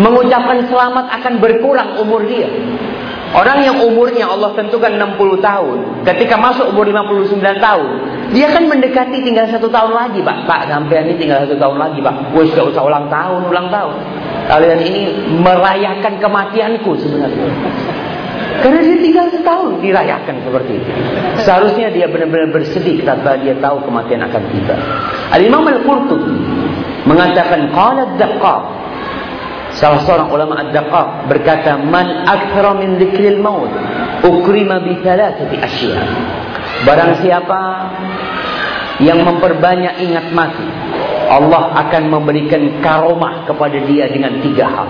mengucapkan selamat akan berkurang umur dia. Orang yang umurnya Allah tentukan 60 tahun, ketika masuk umur 59 tahun, dia kan mendekati tinggal satu tahun lagi, Pak. Pak, sampai ini tinggal satu tahun lagi, Pak. Wes gak usah ulang tahun, ulang tahun. Kalian ini merayakan kematianku sebenarnya. Karena dia tinggal setahun dirayakan seperti itu. Seharusnya dia benar-benar bersedih ketika dia tahu kematian akan tiba. Al-Imam Al-Qurtubi mengatakan qala Salah seorang ulama ad-daqaq berkata, "Man akthara min dzikril maut, ukrima bi thalathati asya." Barang siapa yang memperbanyak ingat mati, Allah akan memberikan karomah kepada dia dengan tiga hal.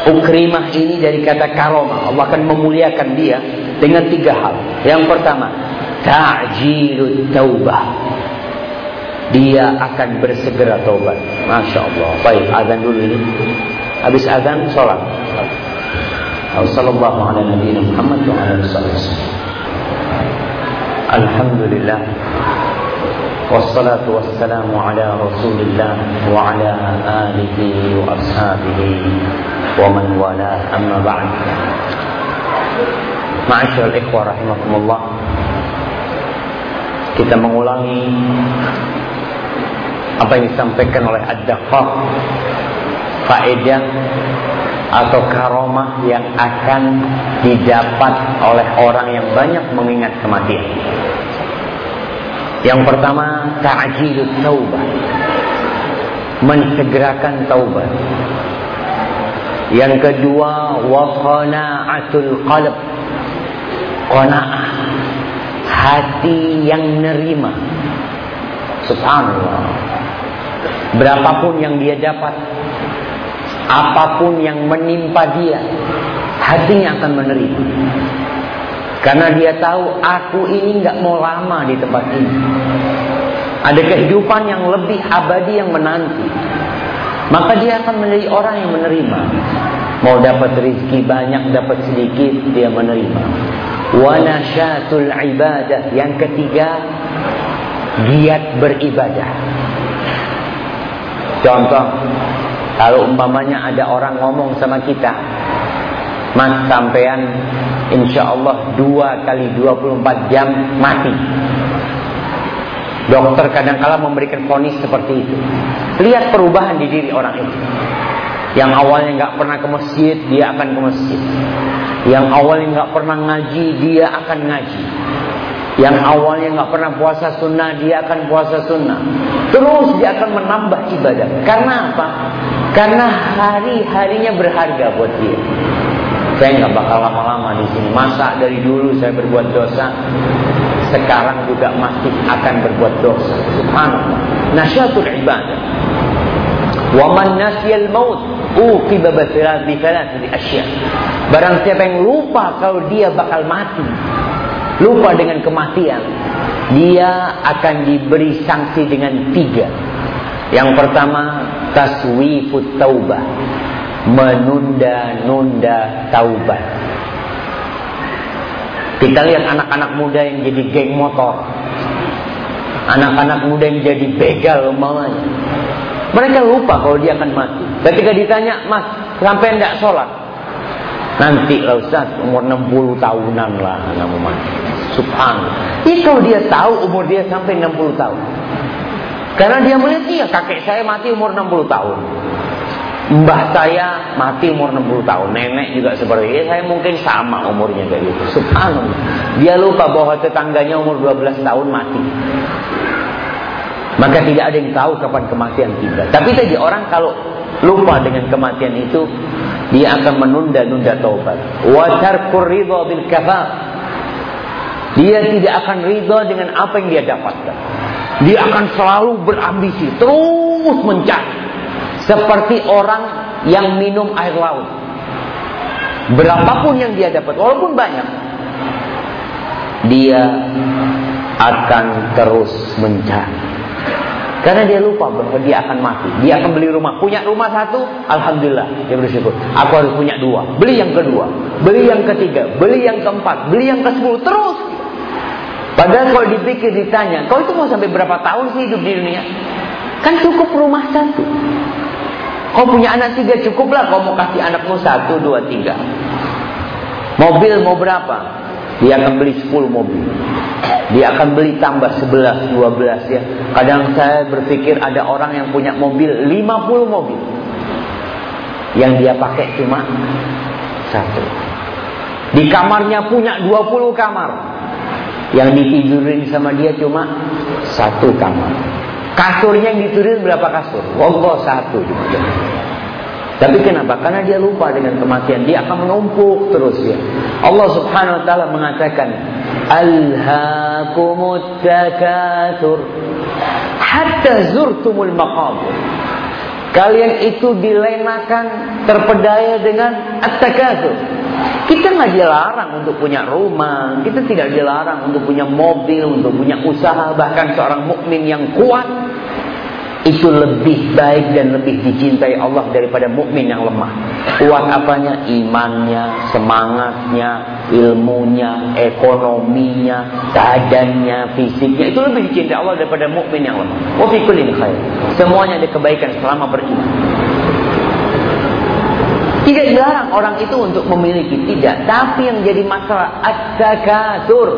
Ukrimah ini dari kata karomah. Allah akan memuliakan dia dengan tiga hal. Yang pertama, ta'jilut taubah dia akan bersegera taubat. Masya Allah. Baik, azan dulu ini. Habis azan, sholat. Sallallahu ala nabi Muhammad wa ala Alhamdulillah. Wassalatu wassalamu ala rasulillah wa ala alihi wa ashabihi wa man wala amma ba'd. Ma'asyar ikhwah rahimakumullah. Kita mengulangi apa yang disampaikan oleh Ad-Daqqaq faedah atau karomah yang akan didapat oleh orang yang banyak mengingat kematian. Yang pertama, ta'jilut taubah. Mensegerakan taubat. Yang kedua, wa qana'atul qalb. Qana'ah. Hati yang nerima. Subhanallah. Berapapun yang dia dapat, apa pun yang menimpa dia, hatinya akan menerima. Karena dia tahu aku ini nggak mau lama di tempat ini. Ada kehidupan yang lebih abadi yang menanti. Maka dia akan menjadi orang yang menerima. Mau dapat rezeki banyak, dapat sedikit, dia menerima. Wanasyatul ibadah. Yang ketiga, giat beribadah. Contoh, kalau umpamanya ada orang ngomong sama kita, Mas sampean insya Allah dua kali 24 jam mati. Dokter kadang-kala memberikan ponis seperti itu. Lihat perubahan di diri orang itu. Yang awalnya nggak pernah ke masjid, dia akan ke masjid. Yang awalnya nggak pernah ngaji, dia akan ngaji. Yang awalnya nggak pernah puasa sunnah, dia akan puasa sunnah. Terus dia akan menambah ibadah. Karena apa? Karena hari-harinya berharga buat dia. Saya nggak bakal lama-lama di sini. Masa dari dulu saya berbuat dosa, sekarang juga masih akan berbuat dosa. Subhanallah. Nasyatul ibadah. Wa man nasyal maut uqiba bi thalathati asya. Barang siapa yang lupa kalau dia bakal mati, lupa dengan kematian, dia akan diberi sanksi dengan tiga. Yang pertama, taswifut taubah. Menunda-nunda taubat. Kita lihat anak-anak muda yang jadi geng motor. Anak-anak muda yang jadi begal umpamanya. Mereka lupa kalau dia akan mati. Ketika ditanya, mas, sampai tidak sholat? Nanti lah Ustaz, umur 60 tahunan lah kamu mati. Ini kalau dia tahu umur dia sampai 60 tahun. Karena dia melihat, iya kakek saya mati umur 60 tahun. Mbah saya mati umur 60 tahun. Nenek juga seperti itu. Saya mungkin sama umurnya kayak gitu. Subhanallah. Dia lupa bahwa tetangganya umur 12 tahun mati. Maka tidak ada yang tahu kapan kematian tiba. Tapi tadi orang kalau lupa dengan kematian itu, dia akan menunda-nunda taubat. Wa tarkur ridha bil. Dia tidak akan ridha dengan apa yang dia dapatkan. Dia akan selalu berambisi, terus mencari. Seperti orang yang minum air laut. Berapapun yang dia dapat, walaupun banyak, dia akan terus mencari. Karena dia lupa bahwa dia akan mati. Dia akan beli rumah. Punya rumah satu, Alhamdulillah. Dia bersyukur. Aku harus punya dua. Beli yang kedua. Beli yang ketiga. Beli yang keempat. Beli yang ke sepuluh. Terus. Padahal kalau dipikir ditanya. Kau itu mau sampai berapa tahun sih hidup di dunia? Kan cukup rumah satu. Kau punya anak tiga cukuplah. Kau mau kasih anakmu satu, dua, tiga. Mobil mau berapa? Dia akan beli 10 mobil. Dia akan beli tambah 11, 12 ya. Kadang saya berpikir ada orang yang punya mobil 50 mobil. Yang dia pakai cuma satu. Di kamarnya punya 20 kamar. Yang ditidurin sama dia cuma satu kamar. Kasurnya yang ditidurin berapa kasur? Wallah satu cuma. Tapi kenapa? Karena dia lupa dengan kematian. Dia akan menumpuk terus ya. Allah subhanahu wa ta'ala mengatakan. Alhaakumut takathur. Hatta zurtumul maqabur. Kalian itu dilenakan, terpedaya dengan at-takathur. Kita nggak dilarang untuk punya rumah, kita tidak dilarang untuk punya mobil, untuk punya usaha, bahkan seorang mukmin yang kuat itu lebih baik dan lebih dicintai Allah daripada mukmin yang lemah. Kuat apanya? Imannya, semangatnya, ilmunya, ekonominya, keadaannya, fisiknya itu lebih dicintai Allah daripada mukmin yang lemah. Wa. Semuanya ada kebaikan selama beriman. Tidak dilarang orang itu untuk memiliki, tidak. Tapi yang jadi masalah at-takatsur.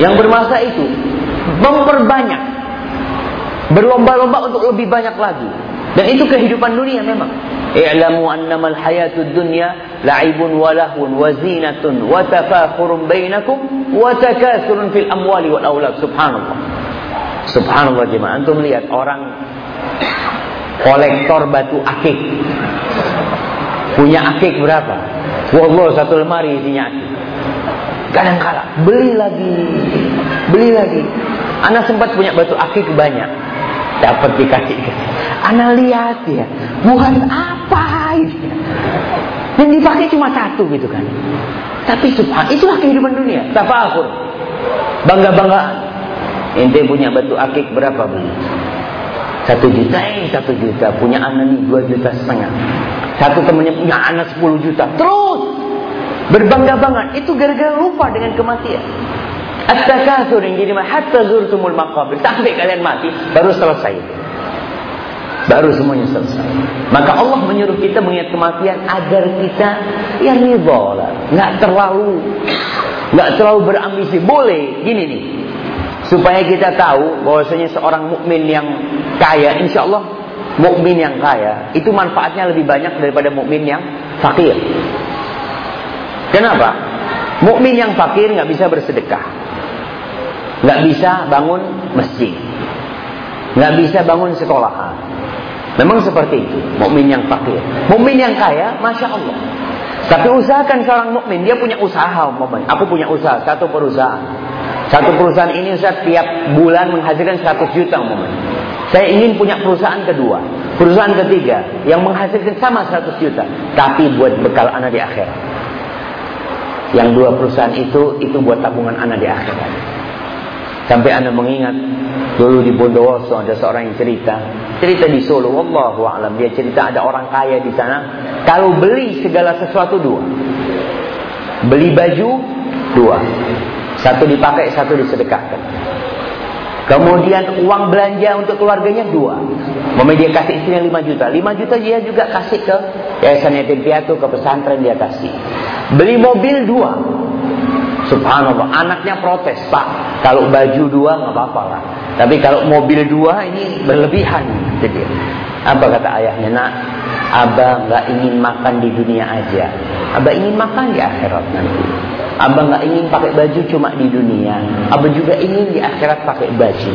Yang bermasalah itu memperbanyak Berlomba-lomba untuk lebih banyak lagi. Dan itu kehidupan dunia memang. I'lamu annamal hayatud dunya la'ibun wa lahun wa zinatun wa tafakhurun bainakum wa takasurun fil amwali wal aulad. Subhanallah. Subhanallah jemaah. Antum lihat orang kolektor batu akik. Punya akik berapa? Wallah satu lemari isinya akik. Kadang kala beli lagi, beli lagi. Anak sempat punya batu akik banyak dapat dikasih. Ana lihat ya bukan apa itu. Yang dipakai cuma satu gitu kan. Tapi subhan itulah kehidupan dunia tafakur bangga banggaan ente punya batu akik berapa beli satu juta eh satu juta. Punya anak nih dua juta setengah. Satu temannya punya anak sepuluh juta. Terus! Berbangga banggaan itu gara-gara lupa dengan kematian At-takatsur yang jadi hatta zurtumul maqabir sampai kalian mati baru selesai. Baru semuanya selesai. Maka Allah menyuruh kita mengingat kematian agar kita ya ridho lah, nggak terlalu nggak terlalu berambisi. Boleh gini nih. Supaya kita tahu bahwasanya seorang mukmin yang kaya, insya Allah mukmin yang kaya itu manfaatnya lebih banyak daripada mukmin yang fakir. Kenapa? Mukmin yang fakir nggak bisa bersedekah nggak bisa bangun masjid, nggak bisa bangun sekolahan. Memang seperti itu, mukmin yang fakir. Mukmin yang kaya, masya Allah. Tapi usahakan seorang mukmin, dia punya usaha umpamanya. Aku punya usaha, satu perusahaan. Satu perusahaan ini Ustaz tiap bulan menghasilkan 100 juta umpamanya. Saya ingin punya perusahaan kedua, perusahaan ketiga yang menghasilkan sama 100 juta, tapi buat bekal anak di akhirat. Yang dua perusahaan itu itu buat tabungan anak di akhirat. Sampai anda mengingat dulu di Bondowoso ada seorang yang cerita, cerita di Solo, wallahu alam dia cerita ada orang kaya di sana, kalau beli segala sesuatu dua. Beli baju dua. Satu dipakai, satu disedekahkan. Kemudian uang belanja untuk keluarganya dua. Mama dia kasih istrinya 5 juta. 5 juta dia juga kasih ke yayasan yatim piatu, ke pesantren dia kasih. Beli mobil dua. Subhanallah, anaknya protes, Pak. Kalau baju dua nggak apa-apa lah. Tapi kalau mobil dua ini berlebihan. Jadi, apa kata ayahnya? Nak, abah nggak ingin makan di dunia aja. Abah ingin makan di akhirat nanti. Abah nggak ingin pakai baju cuma di dunia. Abah juga ingin di akhirat pakai baju.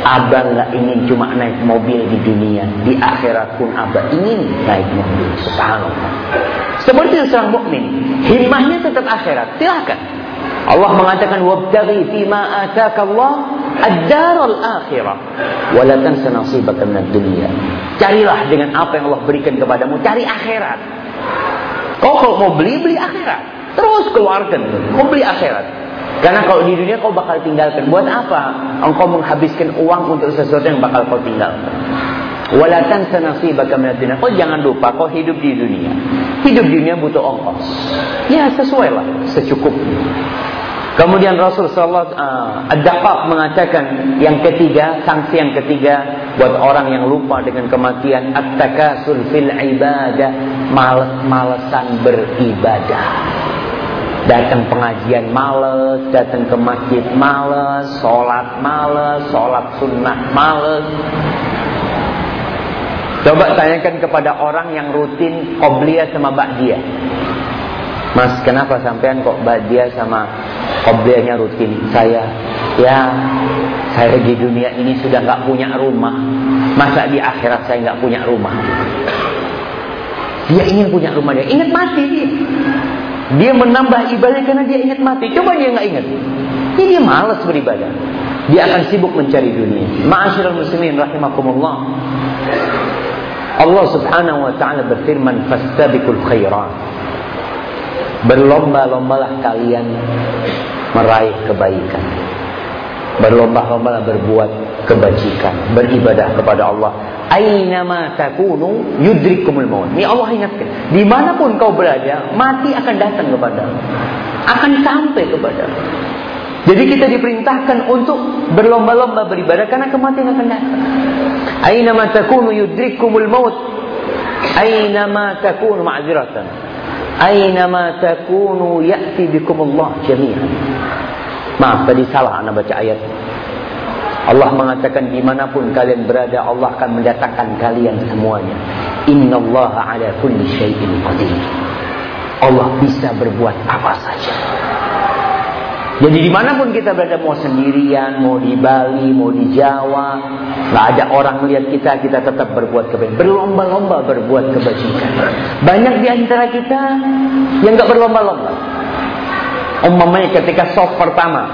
Abah nggak ingin cuma naik mobil di dunia. Di akhirat pun abah ingin naik mobil. Subhanallah. Seperti seorang mukmin, himmahnya tetap akhirat. Silakan. Allah mengatakan wabtaghi fima ataka Allah ad-daral akhirah wa la tansa nasibaka minad dunya. Carilah dengan apa yang Allah berikan kepadamu, cari akhirat. Kau kalau mau beli beli akhirat. Terus keluarkan, mau beli akhirat. Karena kalau di dunia kau bakal tinggalkan. Buat apa? Engkau menghabiskan uang untuk sesuatu yang bakal kau tinggalkan. Walatan senasibaka minad dunia. Kau jangan lupa kau hidup di dunia. Hidup di dunia butuh ongkos. Ya sesuai lah, secukupnya. Kemudian Rasul Sallallahu uh, mengatakan yang ketiga, sanksi yang ketiga buat orang yang lupa dengan kematian at-takasul fil ibadah, males-malesan beribadah. Datang pengajian males, datang ke masjid males, sholat males, sholat sunnah males. Coba tanyakan kepada orang yang rutin qobliyah sama ba'diyah. Mas, kenapa sampean kok ba'diyah sama qobliyahnya rutin? Saya, ya, saya di dunia ini sudah nggak punya rumah. Masa di akhirat saya nggak punya rumah? Dia ingin punya rumah dia, ingat mati dia. Dia menambah ibadah karena dia ingat mati. Coba dia nggak ingat. Ini dia malas beribadah. Dia akan sibuk mencari dunia. Ma'asyiral muslimin rahimakumullah. Allah Subhanahu wa taala berfirman, "Fastabiqul khairat." Berlomba-lombalah kalian meraih kebaikan. Berlomba-lombalah berbuat kebajikan, beribadah kepada Allah. Ainama takunu yudrikumul maut. Ini Allah ingatkan. Di mana pun kau berada, mati akan datang kepada Akan sampai kepada Jadi kita diperintahkan untuk berlomba-lomba beribadah karena kematian akan datang. Ainama takunu yudrikumul maut. Ainama takunu ma'ziratan. Ainama takunu ya'ti bikumullah jami'an. Maaf tadi salah anda baca ayat. Allah mengatakan di mana pun kalian berada Allah akan mendatangkan kalian semuanya. Inna Allah ala kulli syai'in qadir. Allah bisa berbuat apa saja. Jadi di mana pun kita berada mau sendirian, mau di Bali, mau di Jawa, nggak ada orang melihat kita, kita tetap berbuat kebaikan. Berlomba-lomba berbuat kebajikan. Banyak di antara kita yang nggak berlomba-lomba. Umpamanya ketika soft pertama,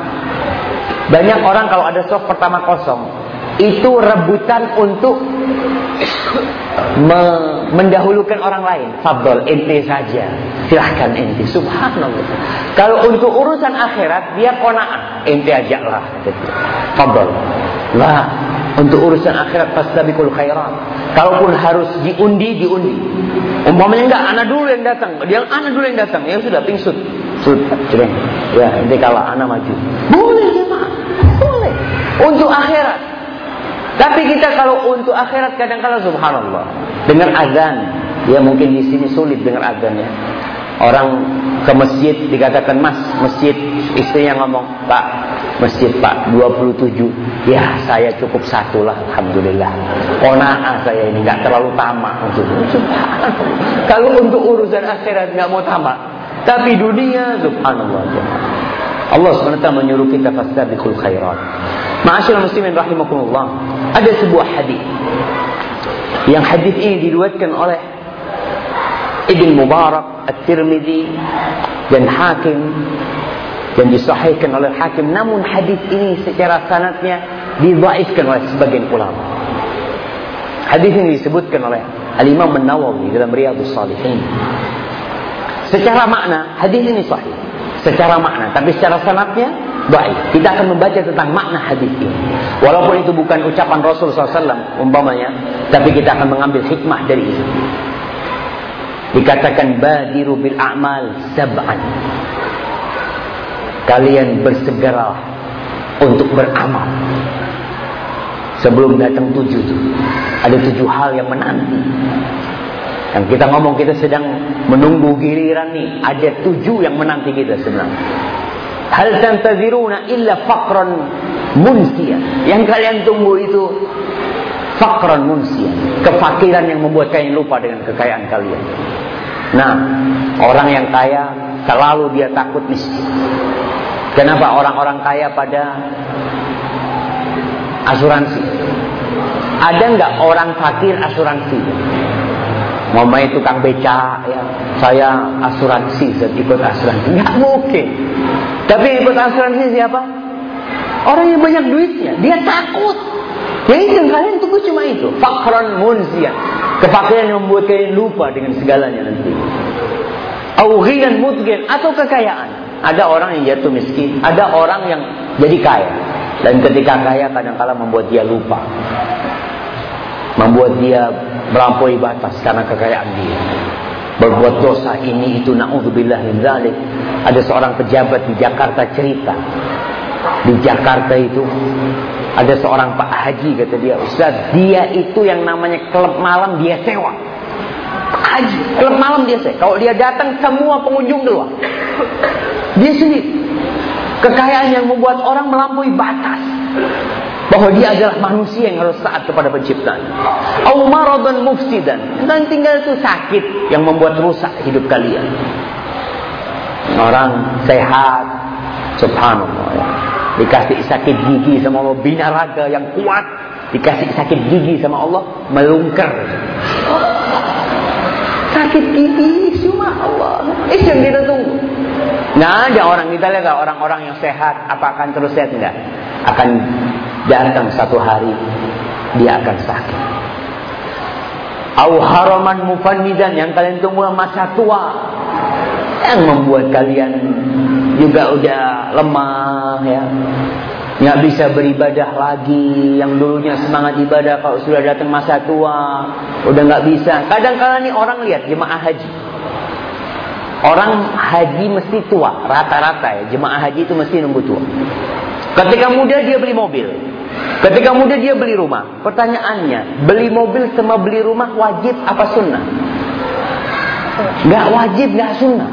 banyak orang kalau ada soft pertama kosong, itu rebutan untuk me mendahulukan orang lain. Fabdol, ente saja. Silahkan ente. Subhanallah. Kalau untuk urusan akhirat, dia kona'ah. Ente ajaklah. Fabdol. Lah, untuk urusan akhirat fastabikul khairat. Kalaupun harus diundi, diundi. Umpamanya enggak, anak dulu yang datang. Dia anak dulu yang datang. Ya sudah, pingsut. Sudah, Ya, ente kalah, anak maju. Boleh jemaah. Boleh. Untuk akhirat. Tapi kita kalau untuk akhirat kadang-kala subhanallah. Dengar azan, ya mungkin di sini sulit dengar azannya. Orang ke masjid dikatakan mas masjid. Istrinya ngomong pak masjid pak 27 ya saya cukup satu lah alhamdulillah. Kona'ah saya ini nggak terlalu tamak kalau untuk urusan akhirat nggak mau tamak. Tapi dunia subhanallah. Allah SWT menyuruh kita fastabiqul khairat. Ma'asyiral muslimin rahimakumullah. Ada sebuah hadis. Yang hadis ini diriwayatkan oleh Ibn Mubarak, At-Tirmidzi dan Hakim dan disahihkan oleh Hakim. Namun hadis ini secara sanatnya didhaifkan oleh sebagian ulama. Hadis ini disebutkan oleh Al-Imam An-Nawawi dalam Riyadhus Shalihin. Secara makna hadis ini sahih. Secara makna, tapi secara sanatnya baik. Kita akan membaca tentang makna hadis ini. Walaupun itu bukan ucapan Rasul SAW umpamanya, tapi kita akan mengambil hikmah dari itu. Dikatakan badiru bil a'mal sab'an. Kalian bersegeralah untuk beramal. Sebelum datang tujuh itu. Ada tujuh hal yang menanti. Yang kita ngomong kita sedang menunggu giliran nih. Ada tujuh yang menanti kita sebenarnya. Hal tantaziruna illa faqran munsia. Yang kalian tunggu itu faqran munsia. Kefakiran yang membuat kalian lupa dengan kekayaan kalian. Nah, orang yang kaya selalu dia takut miskin. Kenapa orang-orang kaya pada asuransi? Ada nggak orang fakir asuransi? Mau main tukang beca, ya, saya asuransi, saya ikut asuransi. Nggak mungkin. Tapi ikut asuransi siapa? Orang yang banyak duitnya. Dia takut. Ya itu kalian tunggu cuma itu. Fakran munzia. Kefakiran yang membuat kalian lupa dengan segalanya nanti. Aughinan mutgen atau kekayaan. Ada orang yang jatuh miskin, ada orang yang jadi kaya. Dan ketika kaya kadang-kala membuat dia lupa. Membuat dia melampaui batas karena kekayaan dia. Berbuat dosa ini itu naudzubillah min dzalik. Ada seorang pejabat di Jakarta cerita. Di Jakarta itu ada seorang Pak Haji kata dia, Ustaz, dia itu yang namanya klub malam dia sewa. Haji, klub malam dia sih. Kalau dia datang semua pengunjung keluar. Dia sendiri. Kekayaan yang membuat orang melampaui batas. Bahwa dia adalah manusia yang harus taat kepada penciptaan. Au maradan mufsidan. Dan tinggal itu sakit yang membuat rusak hidup kalian. Orang sehat. Subhanallah. Ya. Dikasih sakit gigi sama Allah. Bina raga yang kuat. Dikasih sakit gigi sama Allah. Melungker sakit gigi cuma Allah. Itu yang kita tunggu. Nah, ada orang kita lihat orang-orang yang sehat, apa akan terus sehat enggak? Akan datang satu hari dia akan sakit. Au haraman mufannidan yang kalian tunggu masa tua. Yang membuat kalian juga udah lemah ya. Nggak bisa beribadah lagi. Yang dulunya semangat ibadah kalau sudah datang masa tua udah nggak bisa. Kadang-kala nih orang lihat jemaah haji. Orang haji mesti tua rata-rata ya. Jemaah haji itu mesti nunggu tua ketika muda dia beli mobil ketika muda dia beli rumah pertanyaannya beli mobil sama beli rumah wajib apa sunnah nggak wajib nggak sunnah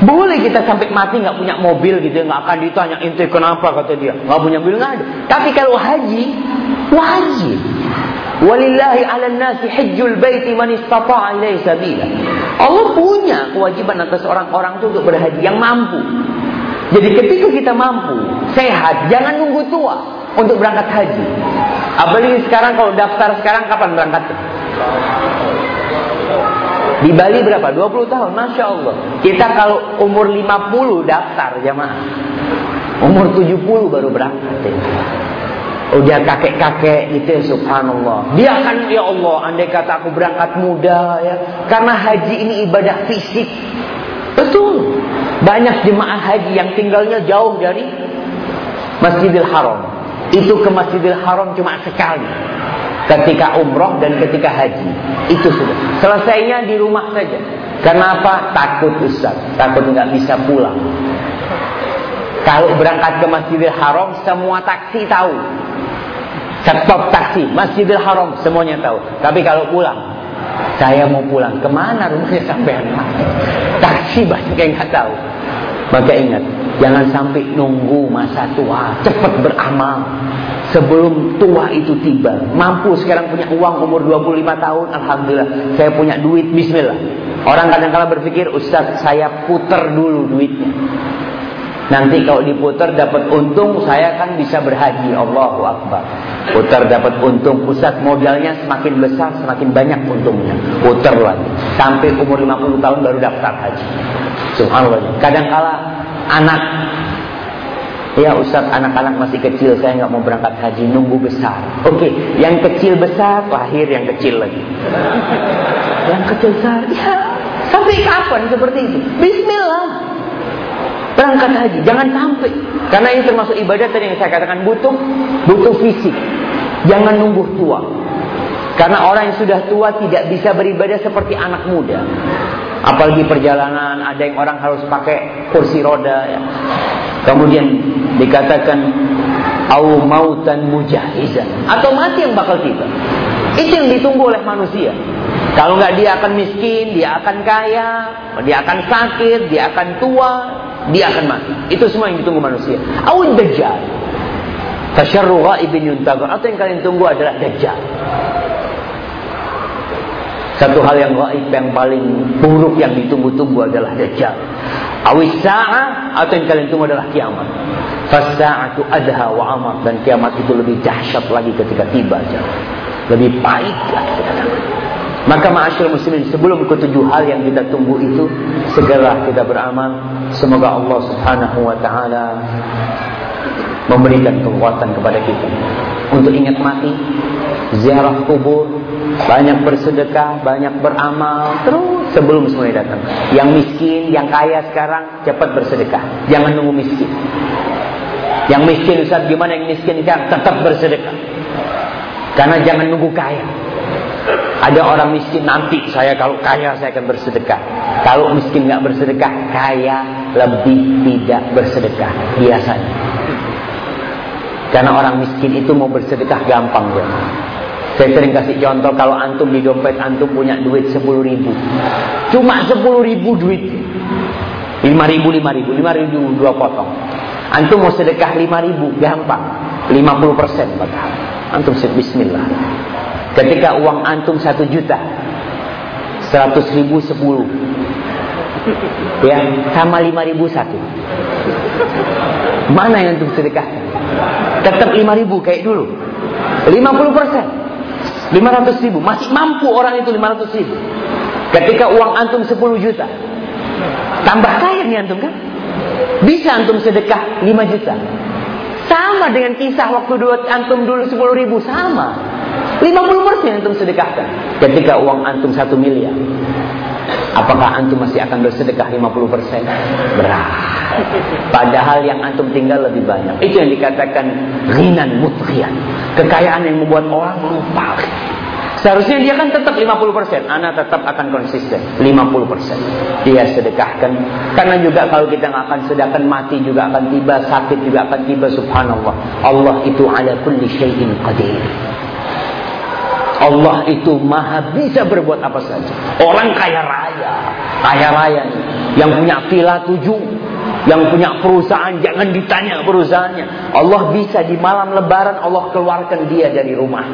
boleh kita sampai mati nggak punya mobil gitu, nggak akan ditanya ente kenapa kata dia, nggak punya mobil nggak ada. Tapi kalau haji wajib. Walillahi 'alan nasi hajjul baiti man istata'a ilaihi sabila. Allah punya kewajiban atas orang-orang itu untuk berhaji yang mampu. Jadi ketika kita mampu, sehat, jangan nunggu tua untuk berangkat haji. Apalagi sekarang kalau daftar sekarang kapan berangkat? Di Bali berapa? 20 tahun, Masya Allah. Kita kalau umur 50 daftar jamaah. Umur 70 baru berangkat. Ya. Udah kakek-kakek gitu ya subhanallah. Dia akan ya Allah, andai kata aku berangkat muda ya. Karena haji ini ibadah fisik. Betul. Banyak jemaah haji yang tinggalnya jauh dari Masjidil Haram. Itu ke Masjidil Haram cuma sekali ketika umroh dan ketika haji. Itu sudah. Selesainya di rumah saja. Kenapa? Takut Ustaz. Takut nggak bisa pulang. Kalau berangkat ke Masjidil Haram, semua taksi tahu. Stop taksi, Masjidil Haram, semuanya tahu. Tapi kalau pulang, saya mau pulang. Ke mana rumahnya sampai Taksi banyak yang nggak tahu. Maka ingat, jangan sampai nunggu masa tua. Cepat beramal sebelum tua itu tiba. Mampu sekarang punya uang umur 25 tahun, alhamdulillah. Saya punya duit, bismillah. Orang kadang-kala berpikir, "Ustaz, saya putar dulu duitnya." Nanti kalau diputar dapat untung, saya kan bisa berhaji. Allahu Akbar. Putar dapat untung. Ustaz modalnya semakin besar, semakin banyak untungnya. Putar lagi. Sampai umur 50 tahun baru daftar haji. Subhanallah. Kadang-kala anak Ya Ustaz anak-anak masih kecil saya nggak mau berangkat haji nunggu besar. Oke, yang kecil besar lahir yang kecil lagi. yang kecil besar ya sampai kapan seperti itu? Bismillah. Berangkat haji, jangan sampai. Karena ini termasuk ibadah tadi yang saya katakan butuh butuh fisik. Jangan nunggu tua. Karena orang yang sudah tua tidak bisa beribadah seperti anak muda. Apalagi perjalanan, ada yang orang harus pakai kursi roda ya. Kemudian dikatakan au mautan mujahizan atau mati yang bakal tiba. Itu yang ditunggu oleh manusia. Kalau nggak dia akan miskin, dia akan kaya, dia akan sakit, dia akan tua, dia akan mati. Itu semua yang ditunggu manusia. Au dajjal. Tasyarru ghaibin yuntazar. Atau yang kalian tunggu adalah dajjal. Satu hal yang gaib yang paling buruk yang ditunggu-tunggu adalah dajjal. Awis sa'ah atau yang kalian tunggu adalah kiamat. Fasa'atu adha wa amar dan kiamat itu lebih dahsyat lagi ketika tiba. Lebih baik lagi kita Maka ma'asyil muslimin sebelum ketujuh hal yang kita tunggu itu segera kita beramal. Semoga Allah Subhanahu wa taala memberikan kekuatan kepada kita untuk ingat mati ziarah kubur, banyak bersedekah, banyak beramal, terus sebelum semuanya datang. Yang miskin, yang kaya sekarang cepat bersedekah, jangan nunggu miskin. Yang miskin Ustaz gimana yang miskin kan tetap bersedekah. Karena jangan nunggu kaya. Ada orang miskin nanti saya kalau kaya saya akan bersedekah. Kalau miskin nggak bersedekah, kaya lebih tidak bersedekah biasanya. Karena orang miskin itu mau bersedekah gampang ya. Saya sering kasih contoh kalau antum di dompet antum punya duit 10 ribu. Cuma 10 ribu duit. 5 ribu, 5 ribu, 5 ribu dua potong. Antum mau sedekah 5 ribu, gampang. 50 persen bakal. Antum bismillah. Ketika uang antum 1 juta. 100 ribu 10. Ya, sama 5 ribu satu. Mana yang antum sedekahkan? Tetap 5 ribu kayak dulu. 50 persen. 500 ribu. Masih mampu orang itu 500 ribu. Ketika uang antum 10 juta. Tambah kaya nih antum kan? Bisa antum sedekah 5 juta. Sama dengan kisah waktu antum dulu 10 ribu. Sama. 50 persen antum sedekahkan. Ketika uang antum 1 miliar. Apakah antum masih akan bersedekah 50 persen? Berat. Padahal yang antum tinggal lebih banyak. Itu yang dikatakan rinan mutrian. Kekayaan yang membuat orang lupa. Seharusnya dia kan tetap 50%. Anak tetap akan konsisten. 50%. Dia sedekahkan. Karena juga kalau kita nggak akan sedekahkan mati juga akan tiba. Sakit juga akan tiba. Subhanallah. Allah itu ala kulli syai'in qadir. Allah itu maha bisa berbuat apa saja. Orang kaya raya. Kaya raya nih. Yang punya villa tujuh. Yang punya perusahaan. Jangan ditanya perusahaannya. Allah bisa di malam lebaran Allah keluarkan dia dari rumah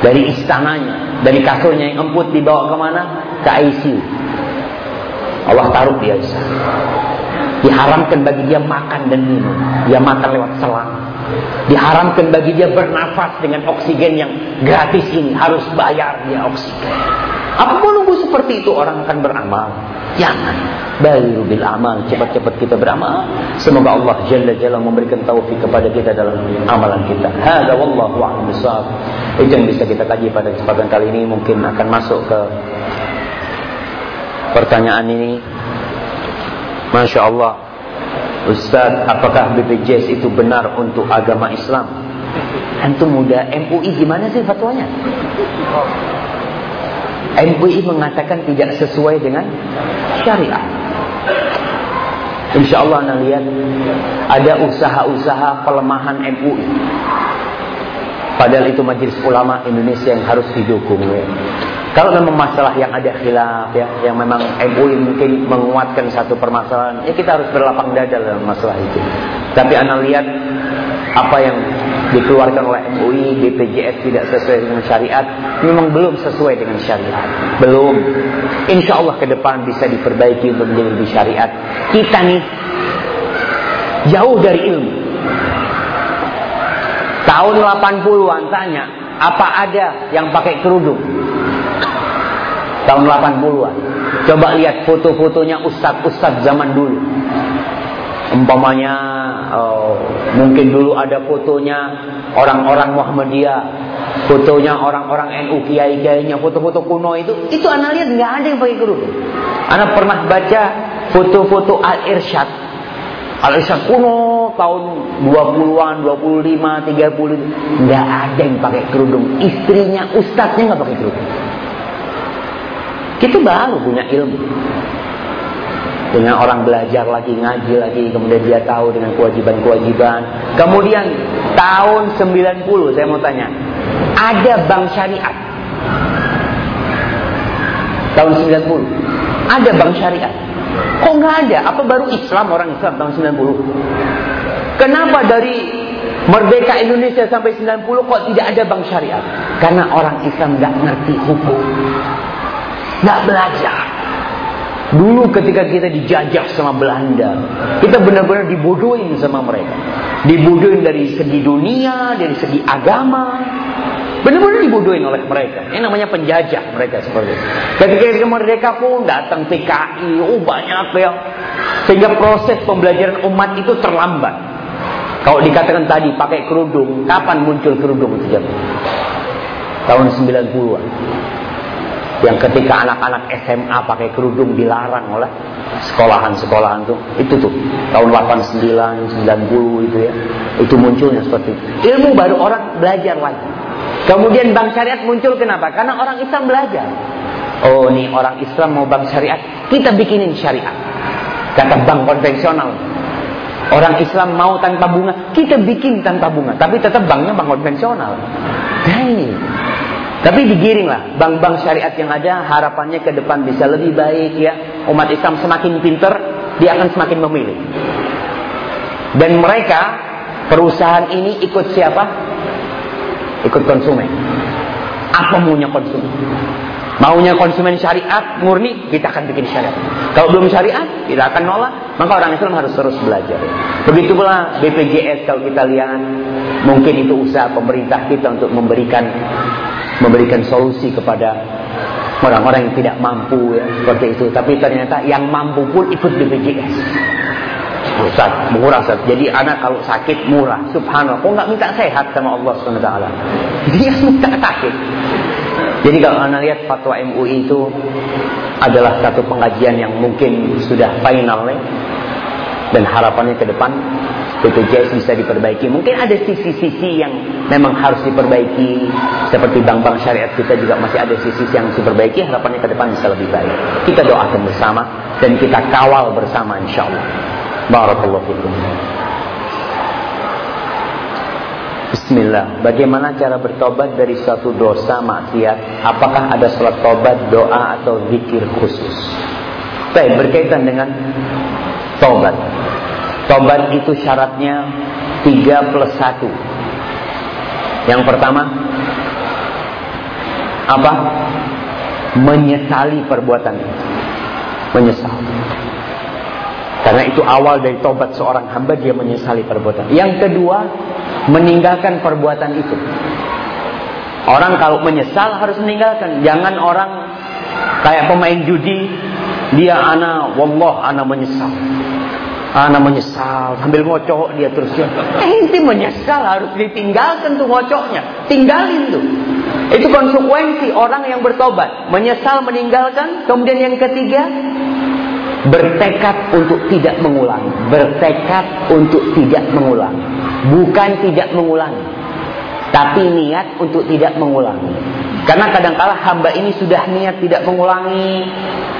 dari istananya, dari kasurnya yang emput dibawa ke mana? Ke ICU. Allah taruh dia di sana. Diharamkan bagi dia makan dan minum. Dia makan lewat selang. Diharamkan bagi dia bernafas dengan oksigen yang gratis ini. Harus bayar dia oksigen. Apa mau nunggu seperti itu orang akan beramal? Jangan. Baru bil amal. Cepat-cepat kita beramal. Semoga Allah Jalla Jalla memberikan taufik kepada kita dalam amalan kita. Hada wallahu a'lam bishawab. Itu yang bisa kita kaji pada kesempatan kali ini. Mungkin akan masuk ke pertanyaan ini. Masya Allah. Ustaz, apakah BPJS itu benar untuk agama Islam? Antum muda MUI gimana sih fatwanya? MUI mengatakan tidak sesuai dengan syariat. Insya Allah anda lihat ada usaha-usaha pelemahan MUI. Padahal itu majelis ulama Indonesia yang harus didukung. Ya. Kalau memang masalah yang ada khilaf ya, yang memang MUI mungkin menguatkan satu permasalahan, ya kita harus berlapang dada dalam masalah itu. Tapi anda lihat apa yang dikeluarkan oleh MUI, BPJS tidak sesuai dengan syariat, memang belum sesuai dengan syariat. Belum. Insya Allah ke depan bisa diperbaiki untuk menjadi lebih syariat. Kita nih jauh dari ilmu. Tahun 80-an tanya, apa ada yang pakai kerudung? Tahun 80-an. Coba lihat foto-fotonya ustadz-ustadz zaman dulu. Umpamanya oh, mungkin dulu ada fotonya orang-orang Muhammadiyah, fotonya orang-orang NU kiai-kiainya, foto-foto kuno itu, itu anak lihat nggak ada yang pakai kerudung. Anak pernah baca foto-foto Al Irsyad. Al Irsyad kuno tahun 20-an, 25, 30 nggak ada yang pakai kerudung. Istrinya, ustadznya nggak pakai kerudung. Kita baru punya ilmu. Dengan orang belajar lagi, ngaji lagi, kemudian dia tahu dengan kewajiban-kewajiban. Kemudian tahun 90, saya mau tanya, ada bank syariat. Tahun 90, ada bank syariat. Kok nggak ada? Apa baru Islam orang Islam tahun 90? Kenapa dari Merdeka Indonesia sampai 90 kok tidak ada bank syariat? Karena orang Islam nggak ngerti hukum. Nggak belajar. Dulu ketika kita dijajah sama Belanda, kita benar-benar dibodohin sama mereka. Dibodohin dari segi dunia, dari segi agama. Benar-benar dibodohin oleh mereka. Ini namanya penjajah mereka seperti itu. Ketika kita merdeka pun datang PKI, oh banyak ya. Sehingga proses pembelajaran umat itu terlambat. Kalau dikatakan tadi pakai kerudung, kapan muncul kerudung itu? Tahun 90-an. Yang ketika anak-anak SMA pakai kerudung dilarang oleh sekolahan-sekolahan tuh. Itu tuh tahun 89, 90 itu ya. Itu munculnya seperti itu. Ilmu baru orang belajar lagi. Kemudian bank syariat muncul kenapa? Karena orang Islam belajar. Oh, nih orang Islam mau bank syariat, kita bikinin syariat. Kata bank konvensional. Orang Islam mau tanpa bunga, kita bikin tanpa bunga. Tapi tetap banknya bank konvensional. Dai. Tapi digiringlah bank-bank syariat yang ada harapannya ke depan bisa lebih baik ya. Umat Islam semakin pinter, dia akan semakin memilih. Dan mereka perusahaan ini ikut siapa? Ikut konsumen. Apa maunya konsumen? Maunya konsumen syariat murni, kita akan bikin syariat. Kalau belum syariat, kita akan nolak. Maka orang Islam harus terus belajar. Begitu pula BPJS kalau kita lihat, mungkin itu usaha pemerintah kita untuk memberikan memberikan solusi kepada orang-orang yang tidak mampu ya, seperti itu. Tapi ternyata yang mampu pun ikut BPJS. Ustaz, murah Ustaz. Jadi anak kalau sakit murah. Subhanallah. Kok nggak minta sehat sama Allah SWT? Dia minta sakit. Jadi kalau anda lihat fatwa MUI itu adalah satu pengajian yang mungkin sudah final ya. Dan harapannya ke depan BPJS bisa diperbaiki. Mungkin ada sisi-sisi yang memang harus diperbaiki seperti bank-bank syariat kita juga masih ada sisi yang harus diperbaiki. Harapannya ke depan bisa lebih baik. Kita doakan bersama dan kita kawal bersama insya Allah. Barakallahu fikum. Bismillah. Bagaimana cara bertobat dari suatu dosa maksiat? Apakah ada sholat tobat, doa atau zikir khusus? Baik, berkaitan dengan tobat. Tobat itu syaratnya 3 plus 1. Yang pertama, apa? Menyesali perbuatan Menyesal. Karena itu awal dari tobat seorang hamba dia menyesali perbuatan. Yang kedua, meninggalkan perbuatan itu. Orang kalau menyesal harus meninggalkan. Jangan orang kayak pemain judi, dia ana wallah ana menyesal. Ana menyesal sambil ngocok dia terus eh itu menyesal harus ditinggalkan tuh ngocoknya. Tinggalin tuh. Itu konsekuensi orang yang bertobat. Menyesal meninggalkan. Kemudian yang ketiga bertekad untuk tidak mengulangi. Bertekad untuk tidak mengulangi. Bukan tidak mengulangi. Tapi niat untuk tidak mengulangi. Karena kadangkala hamba ini sudah niat tidak mengulangi.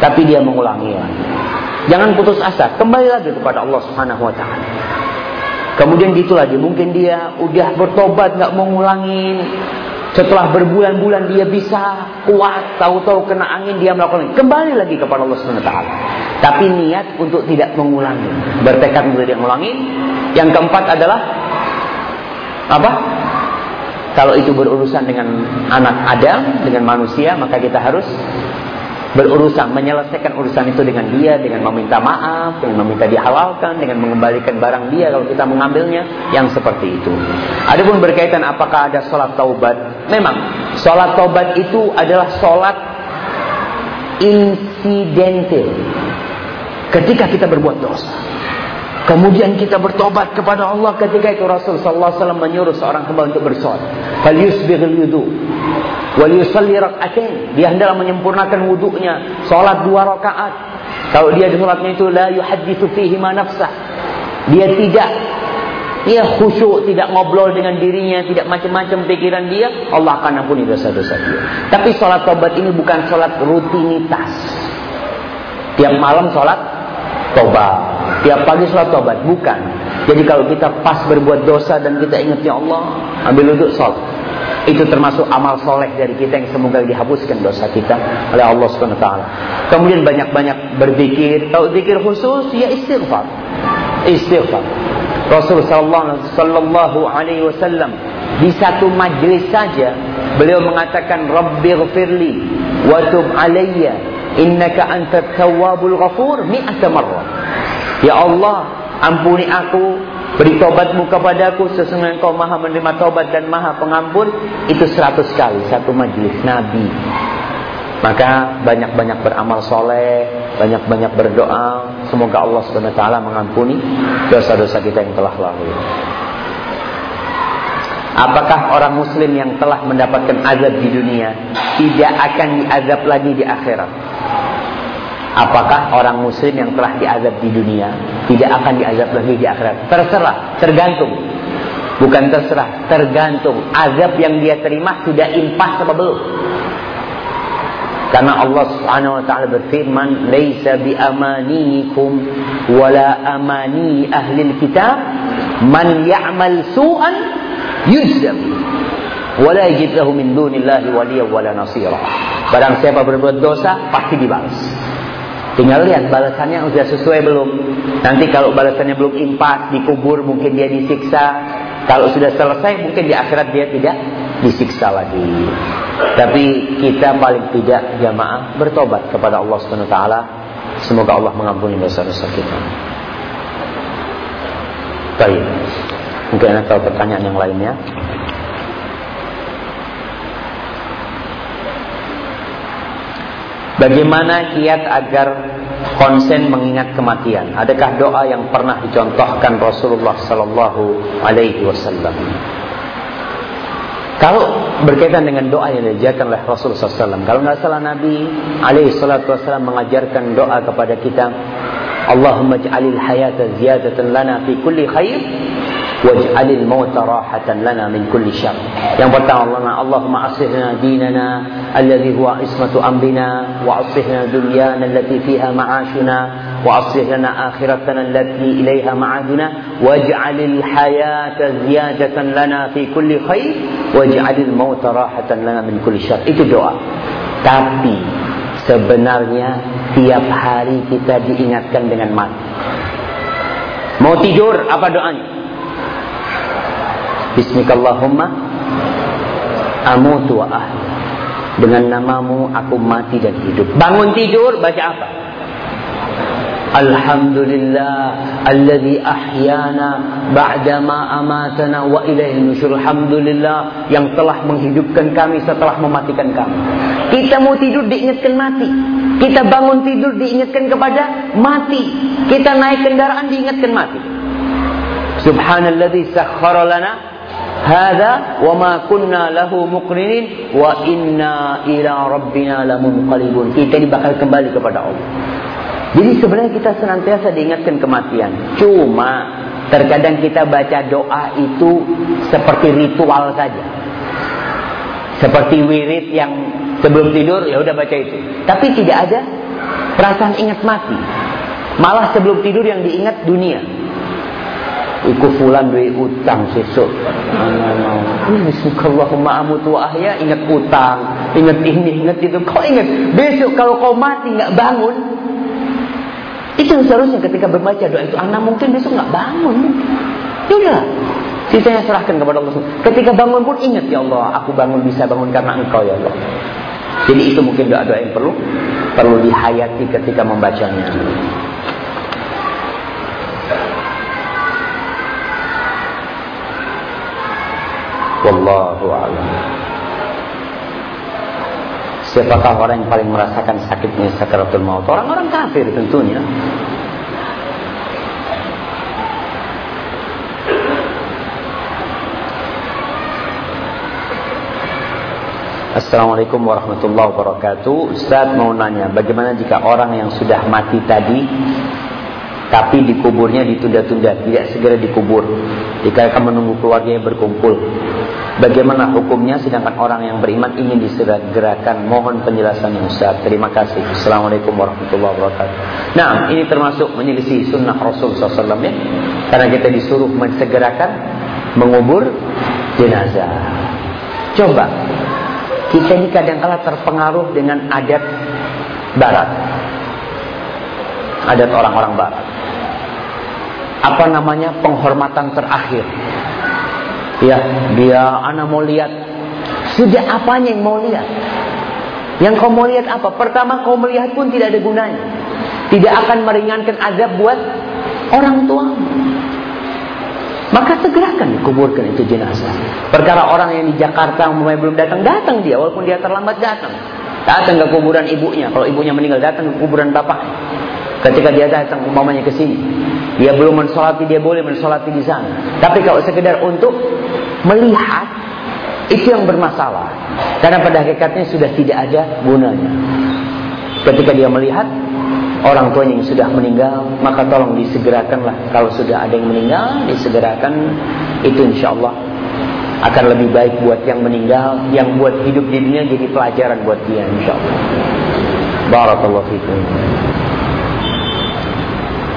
Tapi dia mengulangi lagi. Jangan putus asa. Kembali lagi kepada Allah subhanahu wa ta'ala. Kemudian gitu lagi. Mungkin dia udah bertobat nggak mau ngulangin. Setelah berbulan-bulan dia bisa kuat, tahu-tahu kena angin dia melakukan kembali lagi kepada Allah Subhanahu taala. Tapi niat untuk tidak mengulangi, bertekad untuk tidak mengulangi. Yang keempat adalah apa? Kalau itu berurusan dengan anak Adam, dengan manusia, maka kita harus berurusan menyelesaikan urusan itu dengan dia dengan meminta maaf dengan meminta dihalalkan dengan mengembalikan barang dia kalau kita mengambilnya yang seperti itu. Adapun berkaitan apakah ada sholat taubat memang sholat taubat itu adalah sholat insidental ketika kita berbuat dosa Kemudian kita bertobat kepada Allah ketika itu Rasul sallallahu alaihi wasallam menyuruh seorang hamba untuk bersolat. Fal yusbighul wudu wal yusalli rak'atain. Dia hendaklah menyempurnakan wudunya, salat dua rakaat. Kalau dia di salatnya itu la yuhadditsu fihi ma nafsah. Dia tidak dia khusyuk, tidak ngobrol dengan dirinya, tidak macam-macam pikiran dia, Allah akan ampuni dosa-dosa dia. Tapi sholat tobat ini bukan sholat rutinitas. Tiap malam sholat tobat. Tiap pagi sholat tobat. Bukan. Jadi kalau kita pas berbuat dosa dan kita ingat ya Allah, ambil duduk sholat. Itu termasuk amal soleh dari kita yang semoga dihapuskan dosa kita oleh Allah Subhanahu Taala. Kemudian banyak-banyak berzikir. Tahu zikir khusus ya istighfar. Istighfar. Rasul sallallahu alaihi wasallam di satu majlis saja beliau mengatakan Rabbighfirli wa tub alayya innaka antat tawwabul ghafur mi'ata marrah. Ya Allah, ampuni aku, beri tobatmu kepadaku sesungguhnya engkau maha menerima tobat dan maha pengampun. Itu seratus kali, satu majlis Nabi. Maka banyak-banyak beramal soleh, banyak-banyak berdoa. Semoga Allah SWT mengampuni dosa-dosa kita yang telah lalu. Apakah orang muslim yang telah mendapatkan azab di dunia tidak akan diazab lagi di akhirat? Apakah orang muslim yang telah diazab di dunia tidak akan diazab lagi di akhirat? Terserah, tergantung. Bukan terserah, tergantung. Azab yang dia terima sudah impas apa belum? Karena Allah Subhanahu wa taala berfirman, "Laisa bi amanikum wala amani ahli kitab man ya'mal su'an yujzam wala yajid lahu min dunillahi waliya wala nasira." Barang siapa berbuat dosa pasti dibalas. Tinggal lihat balasannya sudah sesuai belum. Nanti kalau balasannya belum impas, dikubur mungkin dia disiksa. Kalau sudah selesai mungkin di akhirat dia tidak disiksa lagi. Tapi kita paling tidak jamaah bertobat kepada Allah Subhanahu wa taala. Semoga Allah mengampuni dosa-dosa kita. Baik. Mungkin ada pertanyaan yang lainnya. Bagaimana kiat agar konsen mengingat kematian? Adakah doa yang pernah dicontohkan Rasulullah Sallallahu Alaihi Wasallam? Kalau berkaitan dengan doa yang diajarkan oleh Rasulullah SAW, kalau nggak salah Nabi alaihi salatu wasallam mengajarkan doa kepada kita, Allahumma ja'alil hayata ziyadatan lana fi kulli khair waj'alil mauta rahatan lana min kulli syar. Yang pertama Allah, Allahumma aslihna dinana alladhi huwa ismatu amrina wa aslihna dunyana allati fiha ma'ashuna wa aslihna akhiratana allati ilaiha ma'aduna waj'alil hayata ziyadatan lana fi kulli khair waj'alil mauta rahatan lana min kulli syar. Itu doa. Tapi sebenarnya tiap hari kita diingatkan dengan mati. Mau tidur apa doanya? Bismillahumma amutu wa dengan namamu aku mati dan hidup bangun tidur baca apa Alhamdulillah alladzi ahyana ba'dama amatana wa ilaihi nusyur. Alhamdulillah yang telah menghidupkan kami setelah mematikan kami. Kita mau tidur diingatkan mati. Kita bangun tidur diingatkan kepada mati. Kita naik kendaraan diingatkan mati. Subhanalladzi sakhkhara lana Hada wa ma kunna lahu muqrinin wa inna ila rabbina lamunqalibun. Kita bakal kembali kepada Allah. Jadi sebenarnya kita senantiasa diingatkan kematian. Cuma terkadang kita baca doa itu seperti ritual saja. Seperti wirid yang sebelum tidur ya udah baca itu. Tapi tidak ada perasaan ingat mati. Malah sebelum tidur yang diingat dunia. Iku fulan duwe utang sesuk. Bismillahirrahmanirrahim. amutu ahya ingat utang, ingat ini, ingat itu. Kau ingat besok kalau kau mati nggak bangun, itu seharusnya ketika membaca doa itu anak mungkin besok nggak bangun. Ya udah, sisanya serahkan kepada Allah. Ketika bangun pun ingat ya Allah, aku bangun bisa bangun karena Engkau ya Allah. Jadi itu mungkin doa-doa yang perlu perlu dihayati ketika membacanya. Wallahu a'lam. Siapakah orang yang paling merasakan sakitnya sakaratul maut? Orang-orang kafir tentunya. Assalamualaikum warahmatullahi wabarakatuh Ustaz mau nanya Bagaimana jika orang yang sudah mati tadi Tapi dikuburnya ditunda-tunda Tidak segera dikubur Dikarenakan menunggu keluarganya berkumpul Bagaimana hukumnya sedangkan orang yang beriman ingin disegerakan mohon penjelasan yang Ustaz. Terima kasih. Assalamualaikum warahmatullahi wabarakatuh. Nah, ini termasuk menyelisih sunnah Rasul SAW ya. Karena kita disuruh mensegerakan mengubur jenazah. Coba kita ini kadang-kala terpengaruh dengan adat barat. Adat orang-orang barat. Apa namanya penghormatan terakhir Ya, dia anak mau lihat. Sudah apanya yang mau lihat? Yang kau mau lihat apa? Pertama kau melihat pun tidak ada gunanya. Tidak akan meringankan azab buat orang tua. Maka segerakan kuburkan itu jenazah. Perkara orang yang di Jakarta umumnya belum datang, datang dia walaupun dia terlambat datang. Datang ke kuburan ibunya. Kalau ibunya meninggal datang ke kuburan bapak. Ketika dia datang umpamanya ke sini, dia belum mensolati, dia boleh mensolati di sana. Tapi kalau sekedar untuk melihat itu yang bermasalah. Karena pada hakikatnya sudah tidak ada gunanya. Ketika dia melihat orang tuanya yang sudah meninggal, maka tolong disegerakanlah. Kalau sudah ada yang meninggal, disegerakan. Itu insya Allah akan lebih baik buat yang meninggal, yang buat hidup di dunia jadi pelajaran buat dia insya Allah. Barakallahu fikum.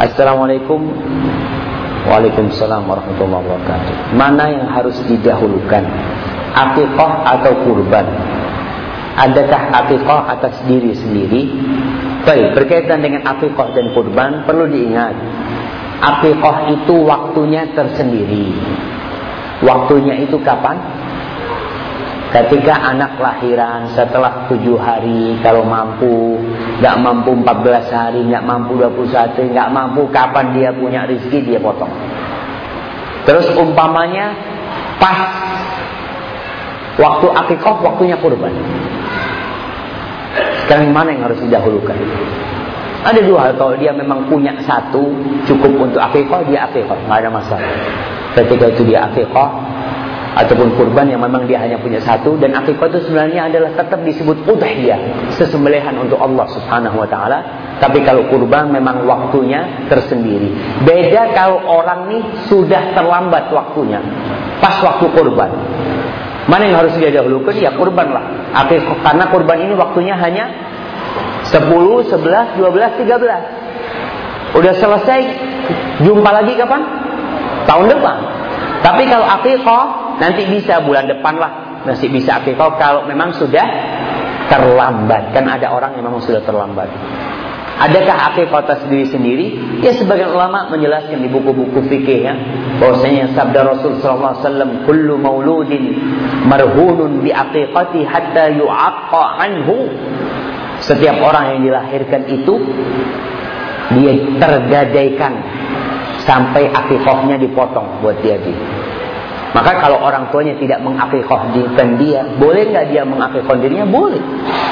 Assalamualaikum Waalaikumsalam warahmatullahi wabarakatuh. Mana yang harus didahulukan? Akikah atau kurban? Adakah akikah atas diri sendiri? Baik, berkaitan dengan akikah dan kurban perlu diingat. Akikah itu waktunya tersendiri. Waktunya itu kapan? Ketika anak lahiran setelah tujuh hari kalau mampu, nggak mampu 14 hari, nggak mampu 21, nggak mampu kapan dia punya rezeki dia potong. Terus umpamanya pas waktu akikah waktunya kurban. Sekarang mana yang harus didahulukan? Ada dua hal kalau dia memang punya satu cukup untuk akikah dia akikah nggak ada masalah. Ketika itu dia akikah ataupun kurban yang memang dia hanya punya satu dan akikah itu sebenarnya adalah tetap disebut udhiyah, sesembelihan untuk Allah Subhanahu wa taala. Tapi kalau kurban memang waktunya tersendiri. Beda kalau orang nih sudah terlambat waktunya. Pas waktu kurban. Mana yang harus dia dahulukan? Ya kurban lah. Akikah karena kurban ini waktunya hanya 10, 11, 12, 13. Udah selesai, jumpa lagi kapan? Tahun depan. Tapi kalau akikah Nanti bisa bulan depan lah. Nanti bisa akikah kalau memang sudah terlambat. Kan ada orang yang memang sudah terlambat. Adakah akikah diri sendiri? Ya sebagian ulama menjelaskan di buku-buku fikih ya, bahwasanya sabda Rasul sallallahu alaihi wasallam, "Kullu mauludin marhunun bi aqiqati hatta yu'aqqa anhu." Setiap orang yang dilahirkan itu dia tergadaikan sampai akikahnya dipotong buat dia gitu. Maka kalau orang tuanya tidak mengakikahkan dia, boleh nggak dia mengakikahkan dirinya? Boleh,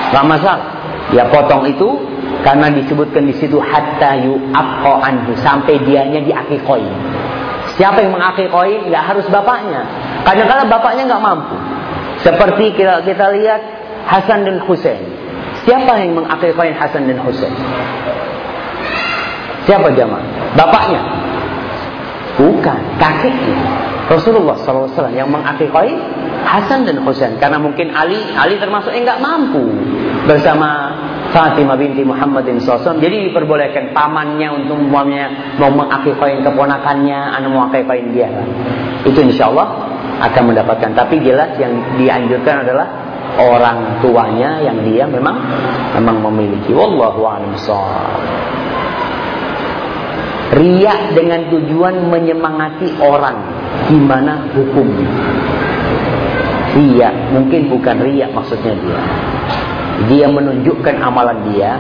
nggak masalah. Ya potong itu karena disebutkan di situ hatta yu'aqqa anhu sampai dianya diakikoi. Siapa yang mengakikoi? Nggak harus bapaknya. Kadang-kadang bapaknya nggak mampu. Seperti kita kita lihat Hasan dan Husain. Siapa yang mengakikoi Hasan dan Husain? Siapa jamaah? Bapaknya? Bukan, kakeknya. Rasulullah SAW yang mengakikahi Hasan dan Husain. Karena mungkin Ali Ali termasuk yang nggak mampu bersama Fatimah binti Muhammadin SAW jadi diperbolehkan pamannya untuk umpamanya mau mengakikahi keponakannya anu mau dia. Itu insya Allah akan mendapatkan. Tapi jelas yang dianjurkan adalah orang tuanya yang dia memang memang memiliki. Wallahu a'lam Riak dengan tujuan menyemangati orang. Gimana hukumnya? Riak, mungkin bukan riak maksudnya dia. Dia menunjukkan amalan dia.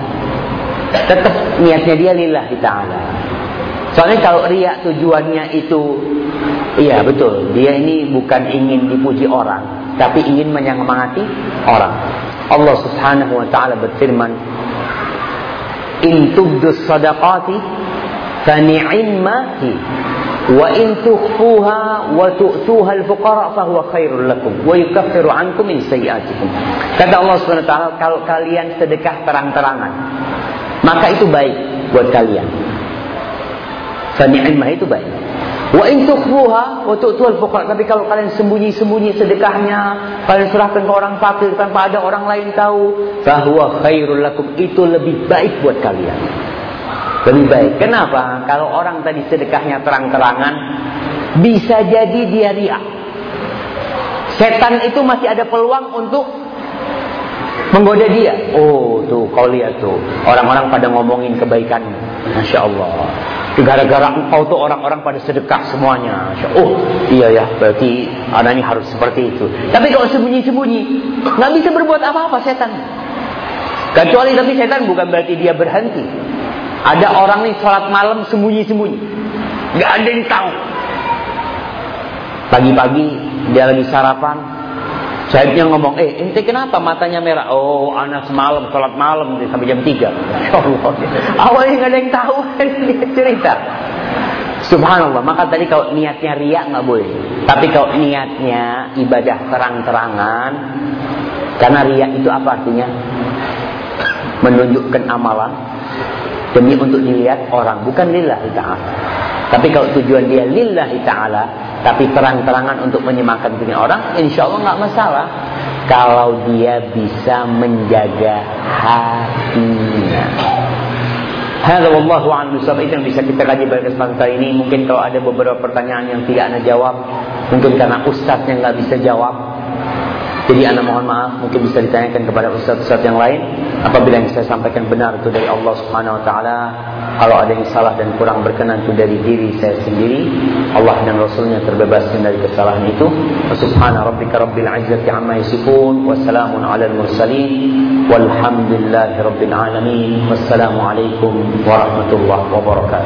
Tetap niatnya dia lillahi ta'ala. Soalnya kalau riak tujuannya itu Iya betul, dia ini bukan ingin dipuji orang, tapi ingin menyemangati orang. Allah Subhanahu wa taala berfirman, "In tubdus sadaqati فنعم hi wa in tukhfuha wa tu'tuha al-fuqara fa huwa khairul lakum wa yukaffiru ankum min sayyi'atikum kata Allah Subhanahu wa taala kalau kalian sedekah terang-terangan maka itu baik buat kalian fa ni'mah itu baik Wa in tukhfuha wa tu'tuha al-fuqara tapi kalau kalian sembunyi-sembunyi sedekahnya kalian serahkan ke orang fakir tanpa ada orang lain tahu bahwa khairul lakum itu lebih baik buat kalian lebih baik. Kenapa? Kalau orang tadi sedekahnya terang-terangan, bisa jadi dia riak. Setan itu masih ada peluang untuk menggoda dia. Oh, tuh kau lihat tuh. Orang-orang pada ngomongin kebaikan. Masya Allah. Gara-gara engkau tuh orang-orang pada sedekah semuanya. Oh, iya ya, berarti anak ini harus seperti itu. Tapi kalau sembunyi-sembunyi, nggak bisa berbuat apa-apa setan. Kecuali tapi setan bukan berarti dia berhenti. Ada orang nih sholat malam sembunyi-sembunyi. Gak ada yang tahu. Pagi-pagi dia lagi sarapan. Sahibnya ngomong, eh ente kenapa matanya merah? Oh anak semalam sholat malam sampai jam 3. Allah. Awalnya gak ada yang tahu. cerita. Subhanallah. Maka tadi kalau niatnya riak nggak boleh. Tapi kalau niatnya ibadah terang-terangan, karena riak itu apa artinya? Menunjukkan amalan demi untuk dilihat orang, bukan lillahi ta'ala. Tapi kalau tujuan dia lillahi ta'ala, tapi terang-terangan untuk menyemangatkan dunia orang, insya Allah nggak masalah. Kalau dia bisa menjaga hatinya. Hada wallahu a'lam itu yang bisa kita kaji pada kesempatan ini. Mungkin kalau ada beberapa pertanyaan yang tidak anda jawab, mungkin karena ustadznya nggak bisa jawab, jadi anak mohon maaf mungkin bisa ditanyakan kepada ustaz-ustaz yang lain apabila yang saya sampaikan benar itu dari Allah Subhanahu wa taala. Kalau ada yang salah dan kurang berkenan itu dari diri saya sendiri Allah dan Rasulnya terbebaskan dari kesalahan itu. Subhana rabbika rabbil izzati amma yasifun wassalamun ala mursalin walhamdulillahi rabbil alamin. Wassalamu alaikum warahmatullahi wabarakatuh